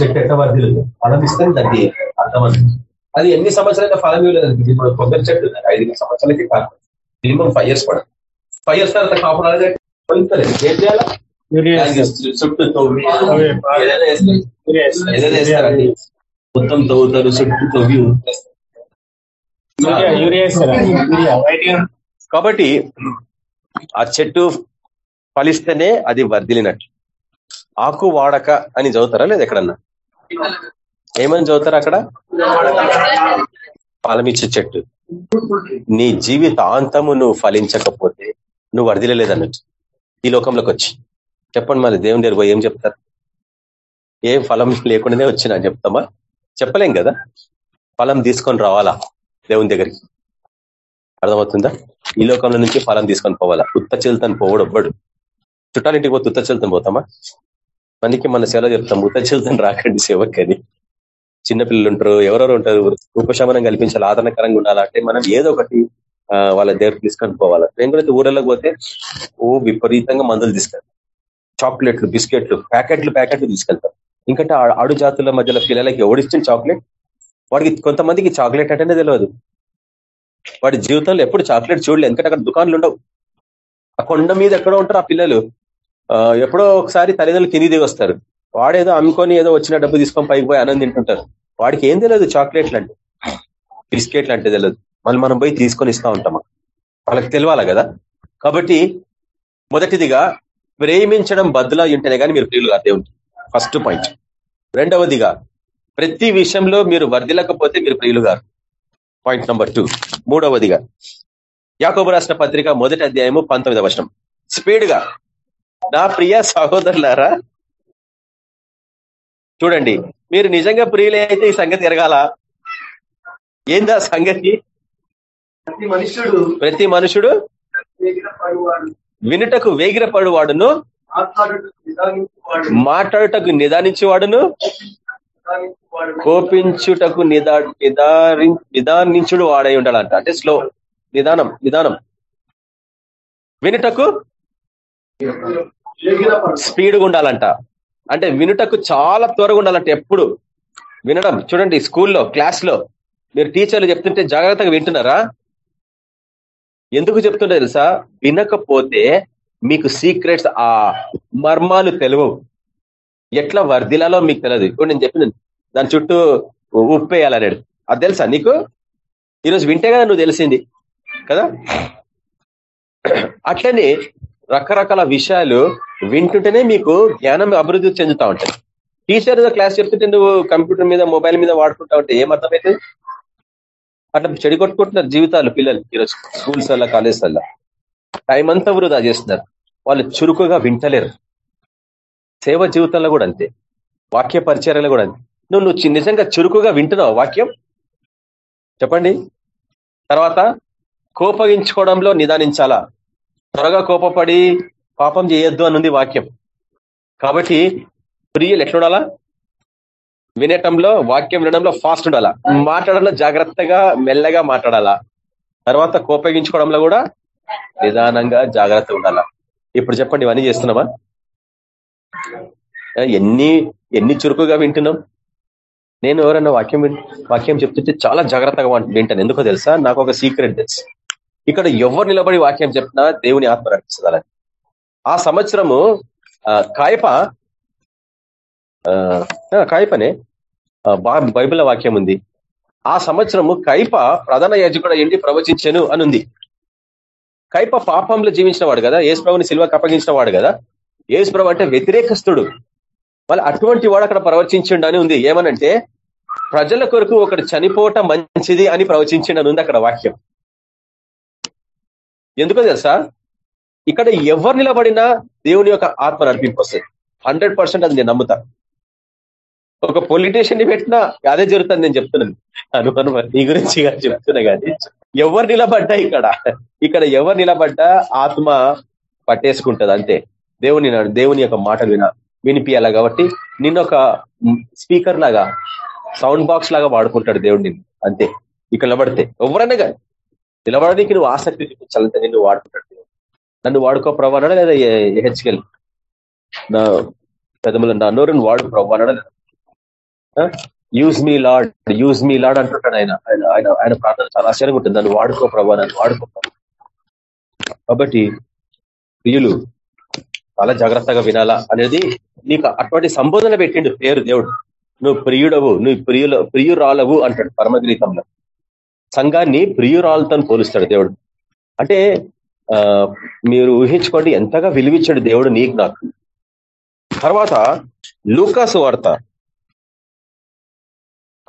చెట్టు ఎట్ట వర్ధిలు ఫలం ఇస్తే దానికి అర్థం అది ఎన్ని సంవత్సరాలైనా ఫలం ఇవ్వలేదు ఇప్పుడు కొబ్బరి చెట్టు ఐదు సంవత్సరాలకి కాదు మినిమం ఫైవ్ ఇయర్స్ పడదు ఫైవ్ ఇయర్స్ తర్వాత కాపురాలు పొందుతలేదు ఏం చేయాలి? చుట్టూ తవ్వి ఏదైనా వేస్తారండి మొత్తం తవ్వుతారు చుట్టూ తవ్వి కాబట్టి ఆ చెట్టు ఫలిస్తేనే అది వర్దిలినట్లు ఆకు వాడక అని చదువుతారా లేదు ఎక్కడన్నా? ఏమని చదువుతారు అక్కడ? ఫలమిచ్చే చెట్టు. నీ జీవితాంతము నువ్వు ఫలించకపోతే నువ్వు వర్దిలేదన్నట్టు ఈ లోకంలోకి వచ్చి. చెప్పండి మరి దేవుని దగ్గర పోయి ఏం చెప్తారు? ఏం ఫలం లేకుండానే వచ్చినా చెప్తామా? చెప్పలేం కదా? ఫలం తీసుకొని రావాలా దేవుని దగ్గరికి? అర్థమవుతుందా? ఈ లోకంలో నుంచి ఫలం తీసుకొని పోవాలా? ఉత్త చెల్తని పోవడు ఒబ్బడు. చుట్టాలింటికి పోతే ఉత్త చెల్తని పోతామా? మనకి మన సేవలో చెప్తాం ఉత్త చెల్తని రాకండి సేవకని. చిన్నపిల్లలు ఉంటారు ఎవరెవరు ఉంటారు ఉపశమనం కల్పించాలి ఆదరణకరంగా ఉండాలంటే మనం ఏదో ఒకటి వాళ్ళ దగ్గర తీసుకొని పోవాలి నేను కూడా ఊరలోకి పోతే ఓ విపరీతంగా మందులు తీసుకెళ్తాం చాక్లెట్లు బిస్కెట్లు ప్యాకెట్లు ప్యాకెట్లు తీసుకెళ్తాం ఇంకంటే ఆడు జాతుల మధ్యలో పిల్లలకి ఎవడిచ్చిన చాక్లెట్? వాడికి కొంతమందికి చాక్లెట్ అంటేనే తెలియదు వాడి జీవితంలో ఎప్పుడు చాక్లెట్ చూడలేదు ఎందుకంటే అక్కడ దుకాణాలు ఉండవు. ఆ కొండ మీద ఎక్కడో ఉంటారు ఆ పిల్లలు. ఎప్పుడో ఒకసారి తల్లిదండ్రులు తిని దిగి వస్తారు వాడేదో అమ్ముకొని ఏదో వచ్చిన డబ్బు తీసుకొని పైకి పోయి ఆనందం తింటుంటారు. వాడికి ఏం తెలియదు చాక్లెట్లు అంటే. బిస్కెట్లు అంటే తెలియదు మళ్ళీ మనం పోయి తీసుకొని ఇస్తా ఉంటాం. వాళ్ళకి తెలియాలి కదా? కాబట్టి మొదటిదిగా ప్రేమించడం బద్దులా ఉంటేనే కానీ మీరు ప్రియులు కాదే ఉంటుంది ఫస్ట్ పాయింట్ రెండవదిగా ప్రతి విషయంలో మీరు వర్దిలకపోతే మీరు ప్రియులు గారు పాయింట్ నెంబర్ టూ మూడవదిగా యాకోబు రాష్ట్ర పత్రిక మొదటి అధ్యాయము పంతొమ్మిదవ వర్షం స్పీడ్గా నా ప్రియ సహోదరులారా చూడండి మీరు నిజంగా ప్రియులే అయితే ఈ సంగతి ఎరగాల ఏందా సంగతి? ప్రతి మనుషుడు ప్రతి మనుషుడు వినుటకు వేగిరపడు వాడును మాట్లాడుటకు నిదానించేవాడును కోపించుటకు నిదా నిదానించుడు వాడై ఉండాలంట. అంటే స్లో నిదానం నిదానం. వినుటకు స్పీడ్గా ఉండాలంట. అంటే వినుటకు చాలా త్వరగా ఉండాలంటే ఎప్పుడు. వినడం. చూడండి స్కూల్లో క్లాస్లో మీరు టీచర్లు చెప్తుంటే జాగ్రత్తగా వింటున్నారా? ఎందుకు చెప్తుంటే తెలుసా? వినకపోతే మీకు సీక్రెట్స్ ఆ మర్మాలు తెలియవు ఎట్లా వర్ధిలాలో మీకు తెలియదు ఇప్పుడు నేను చెప్పింది దాని చుట్టూ ఉప్పేయాలనేది అది తెలుసా నీకు? ఈరోజు వింటే కదా నువ్వు తెలిసింది. కదా? అట్లనే రకరకాల విషయాలు వింటుంటేనే మీకు జ్ఞానం అభివృద్ధి చెందుతా ఉంటాయి టీచర్ క్లాస్ చెప్తుంటే నువ్వు కంప్యూటర్ మీద మొబైల్ మీద వాడుకుంటా ఉంటే ఏం అర్థమవుతుంది అట్లా చెడి కొట్టుకుంటున్నారు జీవితాలు పిల్లలు ఈరోజు స్కూల్స్ వల్ల కాలేజ్ వల్ల టైం అంతా వృధా చేస్తున్నారు. వాళ్ళు చురుకుగా వింటలేరు. సేవ జీవితంలో కూడా అంతే. వాక్య పరిచర్యలు కూడా అంతే. నువ్వు నువ్వు నిజంగా చురుకుగా వింటున్నావు వాక్యం? చెప్పండి. తర్వాత కోపగించుకోవడంలో నిదానించాలా? త్వరగా కోపపడి పాపం చేయొద్దు అనుంది వాక్యం. కాబట్టి ప్రియులు ఎట్లుండాలా వినటంలో వాక్యం వినడంలో ఫాస్ట్ ఉండాలా? మాట్లాడంలో జాగ్రత్తగా మెల్లగా మాట్లాడాలా? తర్వాత కోపగించుకోవడంలో కూడా నిదానంగా జాగ్రత్త ఉండాలా? ఇప్పుడు చెప్పండి ఇవన్నీ చేస్తున్నామా? ఎన్ని ఎన్ని చురుకుగా వింటున్నాం? నేను ఎవరైనా వాక్యం వాక్యం చెప్తుంటే చాలా జాగ్రత్తగా వింటాను. ఎందుకో తెలుసా? నాకు ఒక సీక్రెట్ తెలుసు. ఇక్కడ ఎవరు నిలబడి వాక్యం చెప్పినా దేవుని ఆత్మ నడిపిస్తుంది ఆ సంవత్సరము కాయప కాయపనే బైబిల్ వాక్యం ఉంది. ఆ సంవత్సరము కైప ప్రధాన యాజకుడు ఏంటి ప్రవచించను అని ఉంది కైప పాపంలో జీవించిన వాడు కదా ఏసుప్రభుని సిల్వకు అప్పగించిన వాడు కదా ఏసుప్రభు అంటే వ్యతిరేకస్తుడు. మళ్ళీ అటువంటి వాడు అక్కడ ప్రవచించిండు అని ఉంది. ఏమనంటే ప్రజల కొరకు ఒకటి చనిపోవటం మంచిది అని ప్రవచించిండు అని ఉంది అక్కడ వాక్యం. ఎందుకో తెలుసా? ఇక్కడ ఎవరు నిలబడినా దేవుని యొక్క ఆత్మ నడిపింపు వస్తుంది. హండ్రెడ్ పర్సెంట్ అది నేను నమ్ముతా. ఒక పొలిటీషియన్ని పెట్టినా అదే జరుగుతుంది నేను చెప్తున్నాను. అనుకున్న నీ గురించి చెప్తున్నా కానీ ఎవరు నిలబడ్డా ఇక్కడ? ఇక్కడ ఎవరు నిలబడ్డా ఆత్మ పట్టేసుకుంటది అంతే. దేవుని దేవుని యొక్క మాటలు విన వినిపియాలా కాబట్టి నిన్న ఒక స్పీకర్ లాగా సౌండ్ బాక్స్ లాగా వాడుకుంటాడు దేవుడిని అంతే. ఇక్కడ నిలబడితే ఎవరన్నా కానీ నిలబడడానికి నువ్వు ఆసక్తి చూపించాలంటే నిన్ను వాడుకుంటాడు నన్ను వాడుకో ప్రభు అన్నాడా లేదా హెచ్కెల్? నా పెదములు నా నోరుని వాడు ప్రభు అన్నాడా use me Lord use me Lord అంటుంటాడు ఆయన. ఆయన ఆయన ప్రార్థన చాలా ఆశ్చర్యంగా ఉంటుంది. దాన్ని వాడుకో ప్రభా నన్ను వాడుకో కాబట్టి ప్రియులు చాలా జాగ్రత్తగా వినాలా అనేది నీకు అటువంటి సంబోధన పెట్టిండు పేరు దేవుడు. నువ్వు ప్రియుడవు నువ్వు ప్రియుల ప్రియురాలవు అంటాడు పరమగీతంలో సంఘాన్ని ప్రియురాలతో పోలుస్తాడు దేవుడు. అంటే మీరు ఊహించుకోండి ఎంతగా విలువించాడు దేవుడు నీకు నాకు. తర్వాత లూకాసు వార్త.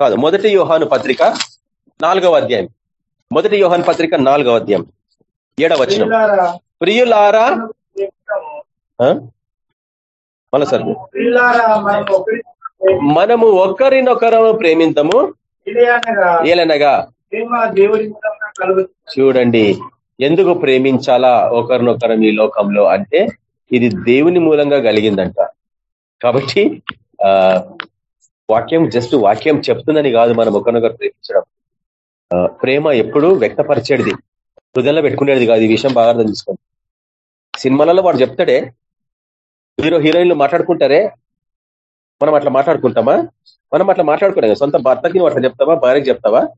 కాదు మొదటి యోహాను పత్రిక నాలుగవ అధ్యాయం. మొదటి యోహాను పత్రిక నాలుగవ అధ్యాయం. ఏడవ వచనం. ప్రియులారా, ప్రేమించము. మళ్ళా సార్. మనము ఒకరి- మనము ఒకరినొకరము అనగా ఏలనగా చూడండి ఎందుకు ప్రేమించాలా ఒకరినొకరం ఈ లోకంలో అంటే ఇది దేవుని మూలంగా కలిగిందంట. కాబట్టి ఆ వాక్యం జస్ట్ వాక్యం చెప్తుందని కాదు మనం ఒకరినొకరు ప్రేమించడం. ఆ, ప్రేమ ఎప్పుడు వ్యక్తపరిచేది హృదయంలో పెట్టుకునేది కాదు. ఈ విషయం బాగా అర్థం చేసుకోండి. సినిమాలలో వాడు చెప్తాడే హీరో హీరోయిన్లు మాట్లాడుకుంటారే మనం అట్లా మాట్లాడుకుంటామా? మనం అట్లా మాట్లాడుకునే సొంత భర్తకి నువ్వు అట్లా చెప్తావా? భార్యకి చెప్తావా?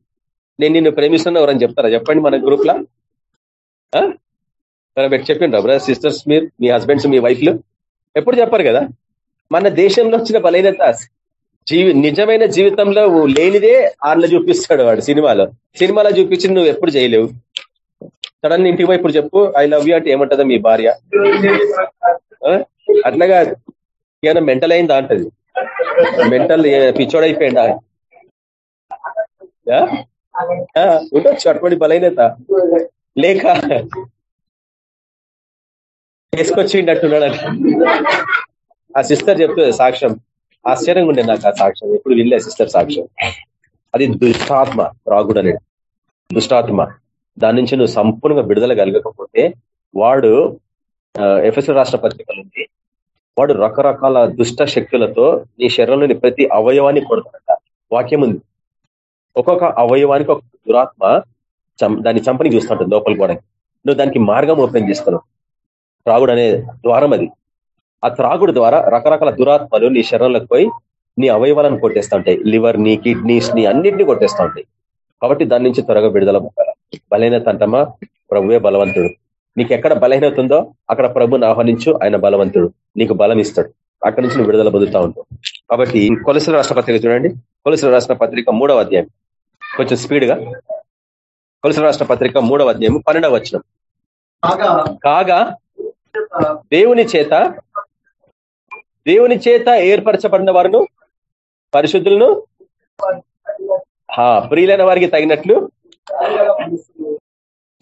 నేను నిన్ను ప్రేమిస్తున్నా ఎవరని చెప్తారా? చెప్పండి మన గ్రూప్ లా పెట్టి చెప్పిండ్రా బ్రదర్ సిస్టర్స్ మీరు మీ హస్బెండ్స్ మీ వైఫ్లు ఎప్పుడు చెప్పారు కదా? మన దేశంలో వచ్చిన బలహీనత జీవి నిజమైన జీవితంలో లేనిదే ఆళ్ళ చూపిస్తాడు వాడు సినిమాలో. సినిమాలో చూపించి నువ్వు ఎప్పుడు చేయలేవు. సడన్ ఇంటికి పోయి ఇప్పుడు చెప్పు ఐ లవ్ యూ అంటే ఏమంటదా మీ భార్య? ఆ? అట్లాగా ఏమైనా మెంటల్ అయిందా అంటది. మెంటల్ పిచ్చోడ్ అయిపోయిందా ఉండొచ్చు అటువంటి బలహీనత. లేక తీసుకొచ్చిండట్టున్నాడు ఆ సిస్టర్ చెప్తుంది సాక్ష్యం. ఆశ్చర్యంగా ఉండే నాకు ఆ సాక్ష్యం. ఎప్పుడు వినలే సిస్టర్ సాక్ష్యం. అది దుష్టాత్మ రాగుడు అనేది. దుష్టాత్మ. దాని నుంచి నువ్వు సంపూర్ణంగా విడుదల కలగకపోతే వాడు ఎఫ్ఎస్ఎల్ రాష్ట్ర పత్రికలు ఉంది. వాడు రకరకాల దుష్ట శక్తులతో నీ శరీరంలోని ప్రతి అవయవాన్ని కొడతాడట. వాక్యం ఉంది. ఒక్కొక్క అవయవానికి ఒక దురాత్మ దాన్ని చంపని చూస్తుంటుంది లోపల కూడా. నువ్వు దానికి మార్గం ఓపెన్ చేస్తున్నావు త్రాగుడు అనే ద్వారం అది. ఆ త్రాగుడు ద్వారా రకరకాల దురాత్మలు నీ శరీరంలోకి పోయి నీ అవయవాలను కొట్టేస్తా ఉంటాయి. లివర్ని కిడ్నీస్ని అన్నింటినీ కొట్టేస్తా ఉంటాయి. కాబట్టి దాని నుంచి త్వరగా విడుదల పొందాలి. బలహీనత ప్రభువే బలవంతుడు. నీకు ఎక్కడ బలహీనత ఉందో అక్కడ ప్రభుని ఆహ్వానించు ఆయన బలవంతుడు. నీకు బలం ఇస్తాడు. అక్కడి నుంచి నువ్వు విడుదల పొందుతా ఉంటావు. కాబట్టి కొలసిన రాష్ట్ర పత్రిక చూడండి. కొలసిన రాష్ట్ర పత్రిక మూడవ అధ్యాయం. కొంచెం స్పీడ్ గా కొలసిన రాష్ట్ర పత్రిక మూడవ అధ్యాయం పన్నెండవ వచనం. కాగా? దేవుని చేత దేవుని చేత ఏర్పరచబడిన వారును పరిశుద్ధులను ప్రియులైన వారికి తగినట్లు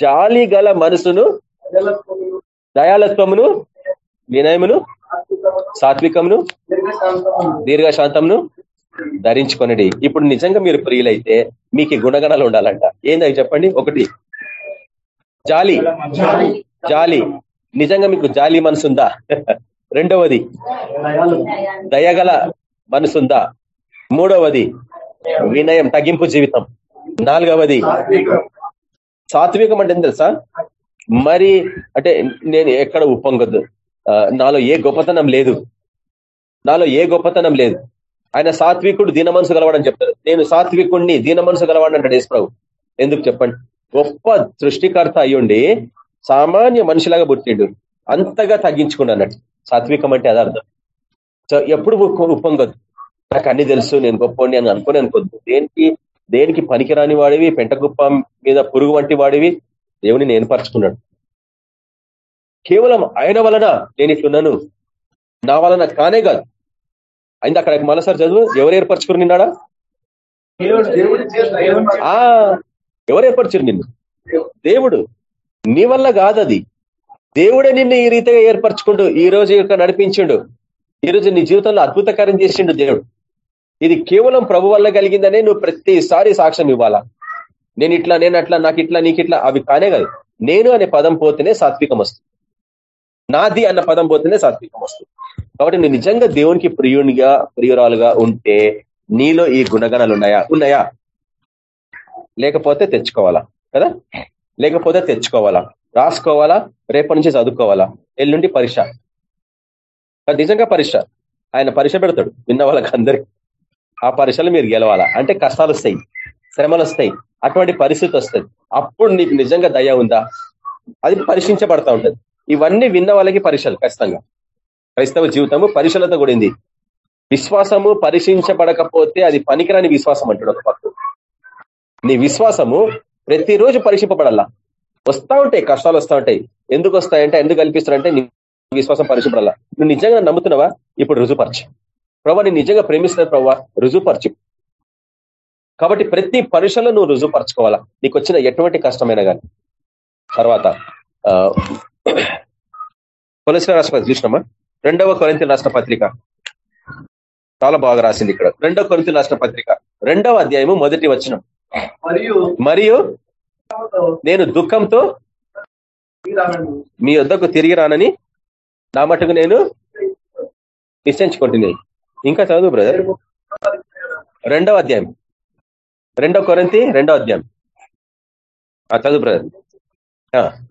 జాలి గల మనసును దయాలత్వమును వినయమును సాత్వికమును దీర్ఘశాంతమును ధరించుకొనడి. ఇప్పుడు నిజంగా మీరు ప్రియులైతే మీకు గుణగణాలు ఉండాలంట. ఏందని చెప్పండి? ఒకటి. జాలి. జాలి. నిజంగా మీకు జాలి మనసుందా? రెండవది. దయగల మనసుందా? మూడవది. వినయం తగ్గింపు జీవితం. నాలుగవది. సాత్వికం అంటే ఏం తెలుసా? మరి అంటే నేను ఎక్కడ ఉప్పొంగద్దు. నాలో ఏ గొప్పతనం లేదు. నాలో ఏ గొప్పతనం లేదు. ఆయన సాత్వికుడు దీన మనసు గలవాడని చెప్తారు. నేను సాత్వికుడిని దీన మనసు గలవాడని అంటాడు యేసుప్రభు ఎందుకు చెప్పండి? గొప్ప సృష్టికర్త అయ్యుండి సామాన్య మనిషిలాగా పుట్టిండు. అంతగా తగ్గించుకున్నాడు అన్నట్టు. సాత్వికం అంటే అదార్థం సో ఎప్పుడు ఉప్ప- నాకు అన్ని తెలుసు నేను గొప్పని అని అనుకుని అనుకోద్దు. దేనికి దేనికి పనికిరాని వాడివి పెంటగుప్ప మీద పురుగు వంటి వాడివి దేవుని నేను పరుచుకున్నాడు కేవలం ఆయన వలన నేను ఇట్లున్నాను. నా వలన కానే కాదు. అయింది అక్కడ మరోసారి చదువు? ఎవరు ఏర్పరచుకుని నిన్నాడా ఆ ఎవరు ఏర్పరచురు నిన్ను? దేవుడు. నీ వల్ల కాదది. దేవుడే నిన్ను ఈ రీతిగా ఏర్పరచుకుండు ఈ రోజు యొక్క నడిపించిండు. ఈ రోజు నీ జీవితంలో అద్భుతకారం చేసిండు దేవుడు. ఇది కేవలం ప్రభు వల్ల కలిగిందనే నువ్వు ప్రతిసారి సాక్ష్యం ఇవ్వాలా? నేను ఇట్లా నేను అట్లా నాకు ఇట్లా నీకు ఇట్లా అవి కానే కాదు. నేను అనే పదం పోతేనే సాత్వికం వస్తుంది నాది అన్న పదం పోతేనే సాత్వికం వస్తుంది. కాబట్టి నువ్వు నిజంగా దేవునికి ప్రియునిగా ప్రియురాలుగా ఉంటే నీలో ఈ గుణగణాలు ఉన్నాయా? ఉన్నాయా? లేకపోతే తెచ్చుకోవాలా? కదా? లేకపోతే తెచ్చుకోవాలా? రాసుకోవాలా? రేపటి నుంచి చదువుకోవాలా? ఎల్లుండి పరీక్ష. నిజంగా పరీక్ష. ఆయన పరీక్ష పెడతాడు. విన్న వాళ్ళకి అందరికి. ఆ పరీక్షలు మీరు గెలవాలా? అంటే కష్టాలు వస్తాయి. శ్రమలు వస్తాయి. అటువంటి పరిస్థితి వస్తుంది. అప్పుడు నీకు నిజంగా దయ ఉందా? అది పరీక్షించబడతా ఉంటది. ఇవన్నీ విన్న వాళ్ళకి పరీక్షలు ఖచ్చితంగా. క్రైస్తవ జీవితము పరీక్షలతో కూడింది. విశ్వాసము పరీక్షించబడకపోతే అది పనికిరాని విశ్వాసం అంటాడు ఒక పక్క నీ విశ్వాసము ప్రతిరోజు పరీక్షింపబడాలా? వస్తా ఉంటాయి కష్టాలు వస్తా ఉంటాయి. ఎందుకు వస్తాయంటే ఎందుకు కల్పిస్తారంటే నీ విశ్వాసం పరీక్షపడాలా నువ్వు నిజంగా నమ్ముతున్నావా? ఇప్పుడు రుజుపరచు ప్రభా నీ నిజంగా ప్రేమిస్తున్నా ప్రభావ రుజుపరచు కాబట్టి ప్రతి పరీక్షలో నువ్వు రుజుపరచుకోవాలా నీకు వచ్చిన ఎటువంటి కష్టమైనా కానీ తర్వాత కొలసిన రాష్ట్రపతి చూసినామా? రెండవ కొరింత రాష్ట్ర పత్రిక చాలా బాగా రాసింది ఇక్కడ. రెండవ కొరింత రాష్ట్ర పత్రిక రెండవ అధ్యాయము మొదటి వచనం. మరియు మరియు నేను దుఃఖంతో మీ వద్దకు తిరిగి రానని నా మటుకు నేను నిశ్చయించుకుంటున్నాను. ఇంకా చదువు బ్రదర్ రెండవ అధ్యాయం. రెండవ కొరంతి రెండవ అధ్యాయం. ఆ చదువు బ్రదర్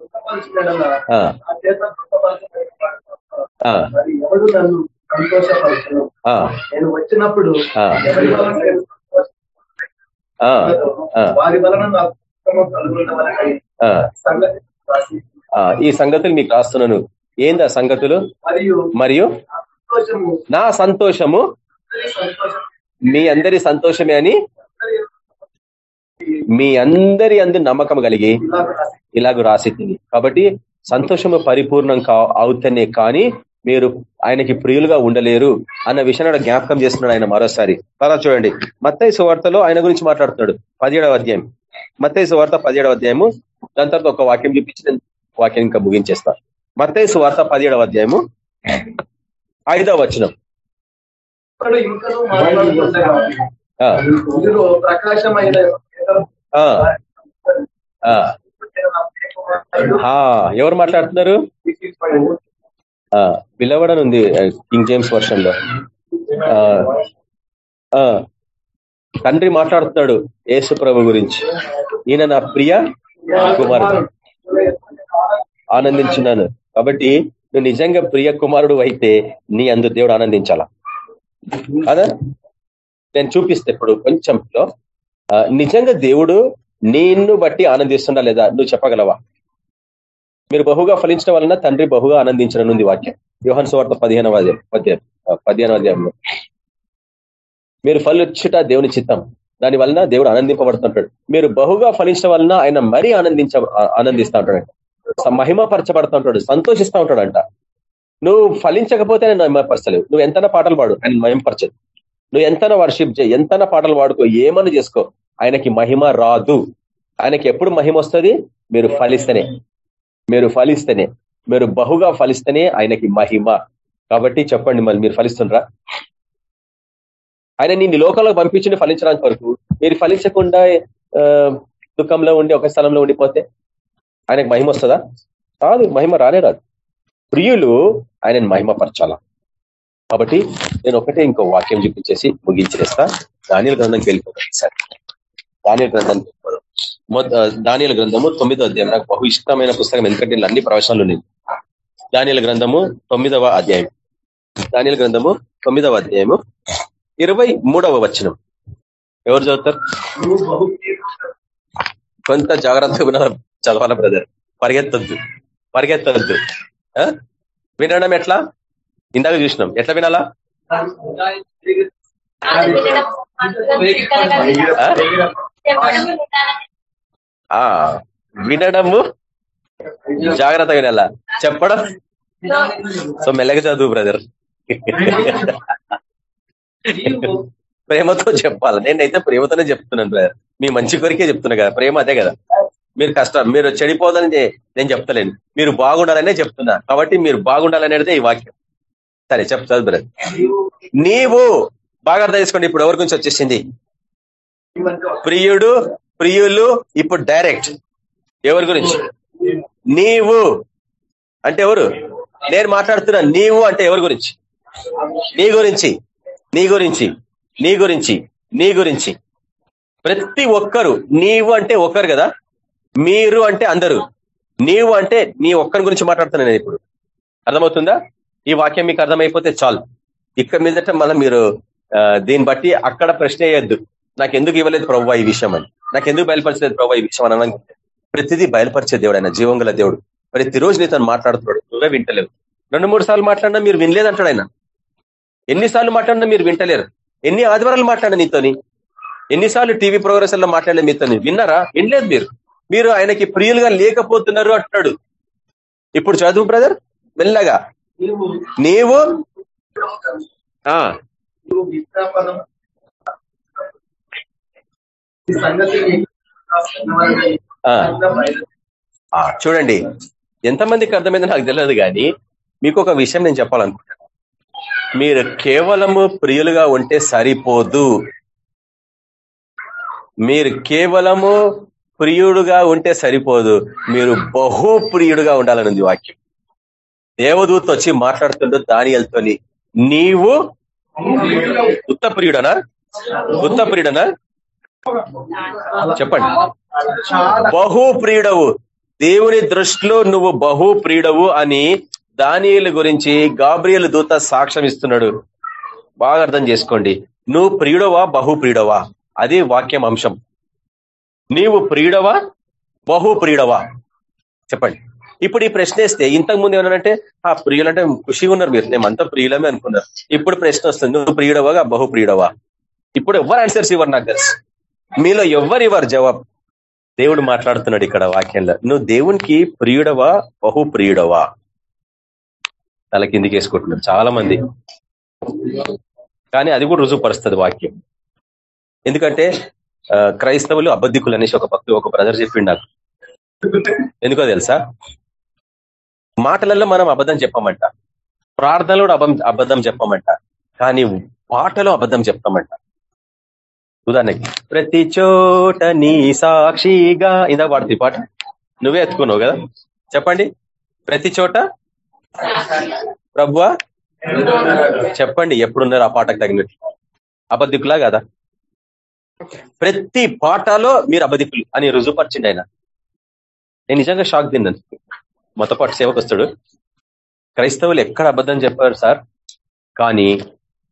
నేను వచ్చినప్పుడు వారి వలన నాకు ఈ సంగతులు మీకు రాస్తున్నాను. ఏంది ఆ సంగతులు? మరియు నా సంతోషము సంతోషం మీ అందరి సంతోషమే అని మీ అందరి అందు నమ్మకం కలిగి ఇలాగ రాసి కాబట్టి సంతోషము పరిపూర్ణం కా అవుతనే కానీ మీరు ఆయనకి ప్రియులుగా ఉండలేరు అన్న విషయాన్ని జ్ఞాపకం చేస్తున్నాడు ఆయన మరోసారి. తర్వాత చూడండి. మత్తయి సువార్తలో ఆయన గురించి మాట్లాడుతున్నాడు. పదిహేడవ అధ్యాయం. మత్తయి సువార్త పదిహేడవ అధ్యాయము. దాని తర్వాత ఒక వాక్యం చూపించి నేను వాక్యం ఇంకా ముగించేస్తా. మత్తయి సువార్త పదిహేడవ అధ్యాయము. ఐదవ వచనం. ప్రకాశమైన ఎవరు మాట్లాడుతున్నారు? ఆ పిలవడని ఉంది కింగ్ జేమ్స్ వర్షన్లో ఆ, ఆ, తండ్రి మాట్లాడుతున్నాడు యేసు ప్రభు గురించి. ఈయన నా ప్రియ కుమారుడు. ఆనందించున్నాను. కాబట్టి నువ్వు నిజంగా ప్రియ కుమారుడు అయితే నీ అందు దేవుడు ఆనందించాలా? కదా? నేను చూపిస్తే ఇప్పుడు కొంచెంలో. నిజంగా దేవుడు నిన్ను బట్టి ఆనందిస్తున్నా లేదా? నువ్వు చెప్పగలవా? మీరు బహుగా ఫలించడం వలన తండ్రి బహుగా ఆనందించనుంది వాక్యం. వ్యూహన్ సువార్త పదిహేనవ అధ్యాయం పదిహేనవ అధ్యాయంలో మీరు ఫలించుట దేవుని చిత్తం. దాని వలన దేవుడు ఆనందింపబడుతుంటాడు. మీరు బహుగా ఫలించడం వలన ఆయన మరీ ఆనందించ ఆనందిస్తూ ఉంటాడు మహిమపరచబడుతూ ఉంటాడు సంతోషిస్తూ ఉంటాడంట నువ్వు ఫలించకపోతే ఆయన మహిమపరచలేవు. నువ్వు ఎంత పాటలు పాడు ఆయన మహిమపరచదు. నువ్వు ఎంతనా వర్షిప్ చేయి ఎంతన పాటలు పాడుకో ఏమని చేసుకో. ఆయనకి మహిమ రాదు. ఆయనకి ఎప్పుడు మహిమ వస్తుంది? మీరు ఫలిస్తేనే. మీరు ఫలిస్తేనే. మీరు బహుగా ఫలిస్తేనే ఆయనకి మహిమ. కాబట్టి చెప్పండి మళ్ళీ మీరు ఫలిస్తుండ్రా? ఆయన నిన్ను లోకంలో పంపించింది ఫలించడానికి వరకు. మీరు ఫలించకుండా ఆ, దుఃఖంలో ఉండి ఒక స్థలంలో ఉండిపోతే ఆయనకు మహిమ వస్తుందా? కాదు మహిమ రానే రాదు. ప్రియులు ఆయనను మహిమపరచాల? కాబట్టి నేను ఒకటే ఇంకో వాక్యం చూపించేసి ముగించేస్తా. ధాన్యాల గ్రంథంకి వెళ్ళిపోతాను సార్ ధాన్యాల గ్రంథానికి వెళ్ళిపోదాం ధాన్యాల గ్రంథము తొమ్మిదో అధ్యాయం. నాకు బహు ఇష్టమైన పుస్తకం ఎందుకంటే అన్ని ప్రవేశాలు ఉన్నాయి. ధాన్యాల గ్రంథము తొమ్మిదవ అధ్యాయం. ధాన్యాల గ్రంథము తొమ్మిదవ అధ్యాయము ఇరవై మూడవ వచనం. ఎవరు చదువుతారు? కొంత జాగ్రత్తగా వినాలి చదవాల బ్రదర్? పరిగెత్తద్దు. పరిగెత్తద్దు. వినడం ఎట్లా? ఇందాక చూసినాం. ఎట్లా వినాలా? ఆ వినడము జాగ్రత్తగా వినాలా? చెప్పడం? సో మెల్లగా చదువు బ్రదర్ ప్రేమతో చెప్పాలి? నేనైతే ప్రేమతోనే చెప్తున్నాను బ్రదర్ మీ మంచి కొరికే చెప్తున్నా కదా ప్రేమ అదే కదా. మీరు కష్టం మీరు చెడిపోదని నేను చెప్తలేను. మీరు బాగుండాలనే చెప్తున్నా. కాబట్టి మీరు బాగుండాలనేదే ఈ వాక్యం. సరే చెప్తాను బ్రదర్. నీవు బాగా అర్థం చేసుకోండి ఇప్పుడు ఎవరి గురించి వచ్చేసింది? ప్రియుడు ప్రియులు ఇప్పుడు డైరెక్ట్ ఎవరి గురించి? నీవు. అంటే ఎవరు? నేను మాట్లాడుతున్నా నీవు అంటే ఎవరి గురించి? నీ గురించి. నీ గురించి. నీ గురించి. నీ గురించి. ప్రతి ఒక్కరు నీవు అంటే ఒక్కరు కదా? మీరు అంటే అందరూ. నీవు అంటే నీ ఒక్కరి గురించి మాట్లాడుతున్నా నేను ఇప్పుడు. అర్థమవుతుందా? ఈ వాక్యం మీకు అర్థమైపోతే చాలు. ఇక్కడ మీదట మళ్ళీ మీరు ఆ, దీన్ని బట్టి అక్కడ ప్రశ్న వేయద్దు. నాకు ఎందుకు ఇవ్వలేదు ప్రభావ ఈ విషయం అని. నాకు ఎందుకు బయలుపరచలేదు ప్రభావ ఈ విషయం అని ప్రతిదీ బయలుపరిచే దేవుడు ఆయన జీవంగల దేవుడు. ప్రతిరోజు నీతో మాట్లాడుతున్నాడు నువ్వే వింటలేవు. రెండు మూడు సార్లు మాట్లాడినా మీరు వినలేదంటాడు ఆయన. ఎన్నిసార్లు మాట్లాడినా మీరు వింటలేరు. ఎన్ని ఆదివారాలు మాట్లాడిన నీతోని? ఎన్నిసార్లు టీవీ ప్రోగ్రెస్లో మాట్లాడిన మీతోని? విన్నారా? వినలేదు మీరు. మీరు ఆయనకి ప్రియులుగా లేకపోతున్నారు అంటున్నాడు. ఇప్పుడు చదువు బ్రదర్? మెల్లగా. నీవు చూడండి. ఎంతమందికి అర్థమైందో నాకు తెలియదు కానీ మీకు ఒక విషయం నేను చెప్పాలనుకుంటున్నాను మీరు కేవలము ప్రియులుగా ఉంటే సరిపోదు. మీరు కేవలము ప్రియుడుగా ఉంటే సరిపోదు. మీరు బహు ప్రియుడుగా ఉండాలనుంది వాక్యం. దేవదూత వచ్చి మాట్లాడుతుండో దానియలతోని. నీవు ఉత్తప్రియుడనా? ఉత్తప్రియుడనా? చెప్పండి. బహు ప్రియుడవు దేవుని దృష్టిలో నువ్వు బహు ప్రియుడవు అని దానియుల గురించి గాబ్రియల్ దూత సాక్ష్యం ఇస్తున్నాడు. బాగా అర్థం చేసుకోండి. నువ్వు ప్రియుడవా బహు ప్రియుడవా అది వాక్యం అంశం. నీవు ప్రియుడవా బహు ప్రియుడవా చెప్పండి. ఇప్పుడు ఈ ప్రశ్న వేస్తే ఇంతకు ముందు ఏమన్నానంటే ఆ ప్రియులంటే ఖుషిగా ఉన్నారు మీరు. మేమంతా ప్రియులమే అనుకున్నారు. ఇప్పుడు ప్రశ్న వస్తుంది నువ్వు ప్రియుడవా బహుప్రియుడవా? ఇప్పుడు ఎవరు ఆన్సర్స్ ఇవ్వరు నాకు తెలుసు. మీలో ఎవరు ఇవ్వరు జవాబు. దేవుడు మాట్లాడుతున్నాడు ఇక్కడ వాక్యంలో. నువ్వు దేవునికి ప్రియుడవా బహు ప్రియుడవా తల కిందికి వేసుకుంటున్నారు చాలా మంది కానీ అది కూడా రుజువుపరుస్తుంది వాక్యం. ఎందుకంటే క్రైస్తవులు అబద్ధికులు అనేసి ఒక భక్తు ఒక బ్రదర్ చెప్పిండు నాకు. ఎందుకో తెలుసా? మాటలలో మనం అబద్ధం చెప్పమంట. ప్రార్థనలో కూడా అబద్ధం చెప్పమంట. కానీ పాటలో అబద్ధం చెప్తామంట ఉదాహరణకి ప్రతి చోట నీ సాక్షిగా ఇందాక పాడుతుంది ఈ పాట. నువ్వే ఎత్తుకున్నావు కదా? చెప్పండి. ప్రతి చోట ప్రభువా చెప్పండి ఎప్పుడున్నారు ఆ పాటకు తగినట్టు? అబద్ధికులా కదా? ప్రతి పాటలో మీరు అబద్ధికులు అని రుజుపరిచిండి ఆయన. నేను నిజంగా షాక్ తిన్నాను. మాతో పాటు సేవకు వస్తాడు క్రైస్తవులు ఎక్కడ అబద్ధం చెప్పారు సార్. కానీ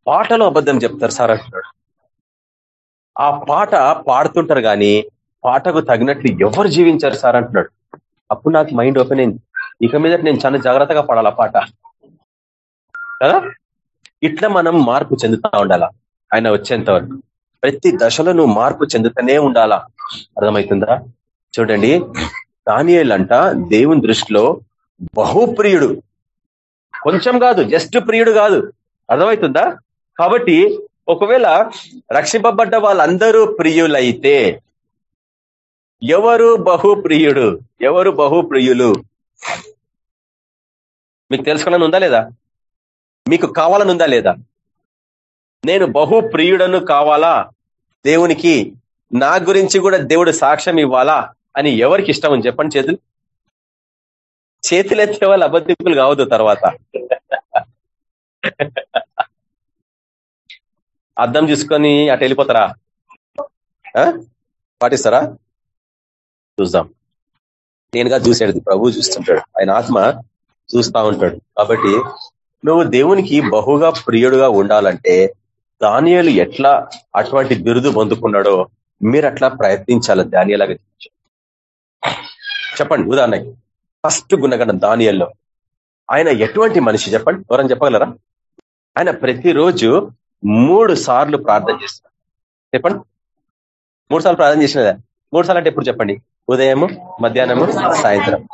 పాటలో అబద్ధం చెప్తారు సార్ అంటున్నాడు. ఆ పాట పాడుతుంటారు కానీ పాటకు తగినట్లు ఎవరు జీవించారు సార్ అంటున్నాడు. అప్పుడు నాకు మైండ్ ఓపెన్ అయింది. ఇక మీద నేను చాలా జాగ్రత్తగా పాడాలి పాట. కదా? ఇట్లా మనం మార్పు చెందుతా ఉండాలా. ఆయన వచ్చేంత వరకు. ప్రతి దశలో నువ్వు మార్పు చెందుతూనే ఉండాలా. అర్థమవుతుందా? చూడండి. దానియేల్ అంట దేవుని దృష్టిలో బహుప్రియుడు. కొంచెం కాదు జస్ట్ ప్రియుడు కాదు. అర్థమవుతుందా? కాబట్టి ఒకవేళ రక్షింపబడ్డ వాళ్ళందరూ ప్రియులైతే ఎవరు బహుప్రియుడు? ఎవరు బహుప్రియులు? మీకు తెలుసుకోవాలని ఉందా లేదా? మీకు కావాలని ఉందా లేదా? నేను బహుప్రియుడను కావాలా? దేవునికి నా గురించి కూడా దేవుడు సాక్ష్యం ఇవ్వాలా? అని ఎవరికి ఇష్టం అని చెప్పండి చేతులు. చేతులు ఎత్తే వాళ్ళు అబద్ధికులు కావద్దు తర్వాత. అర్థం చూసుకొని అటు వెళ్ళిపోతారా? ఆ? పాటిస్తారా? చూద్దాం. నేనుగా చూసేది ప్రభు చూస్తుంటాడు. ఆయన ఆత్మ చూస్తా ఉంటాడు. కాబట్టి నువ్వు దేవునికి బహుగా ప్రియుడుగా ఉండాలంటే దానియాలు ఎట్లా అటువంటి బిరుదు పొందుకున్నాడో మీరు అట్లా ప్రయత్నించాలి దానియలాగా చెప్పండి ఉదాహరణకి. ఫస్ట్ గుణగణం దానియల్లో. ఆయన ఎటువంటి మనిషి చెప్పండి ఎవరని చెప్పగలరా? ఆయన ప్రతిరోజు మూడు సార్లు ప్రార్థన చేస్తారు చెప్పండి. మూడు సార్లు ప్రార్థన చేసినదా మూడు సార్లు అంటే ఎప్పుడు చెప్పండి? ఉదయము మధ్యాహ్నము సాయంత్రం.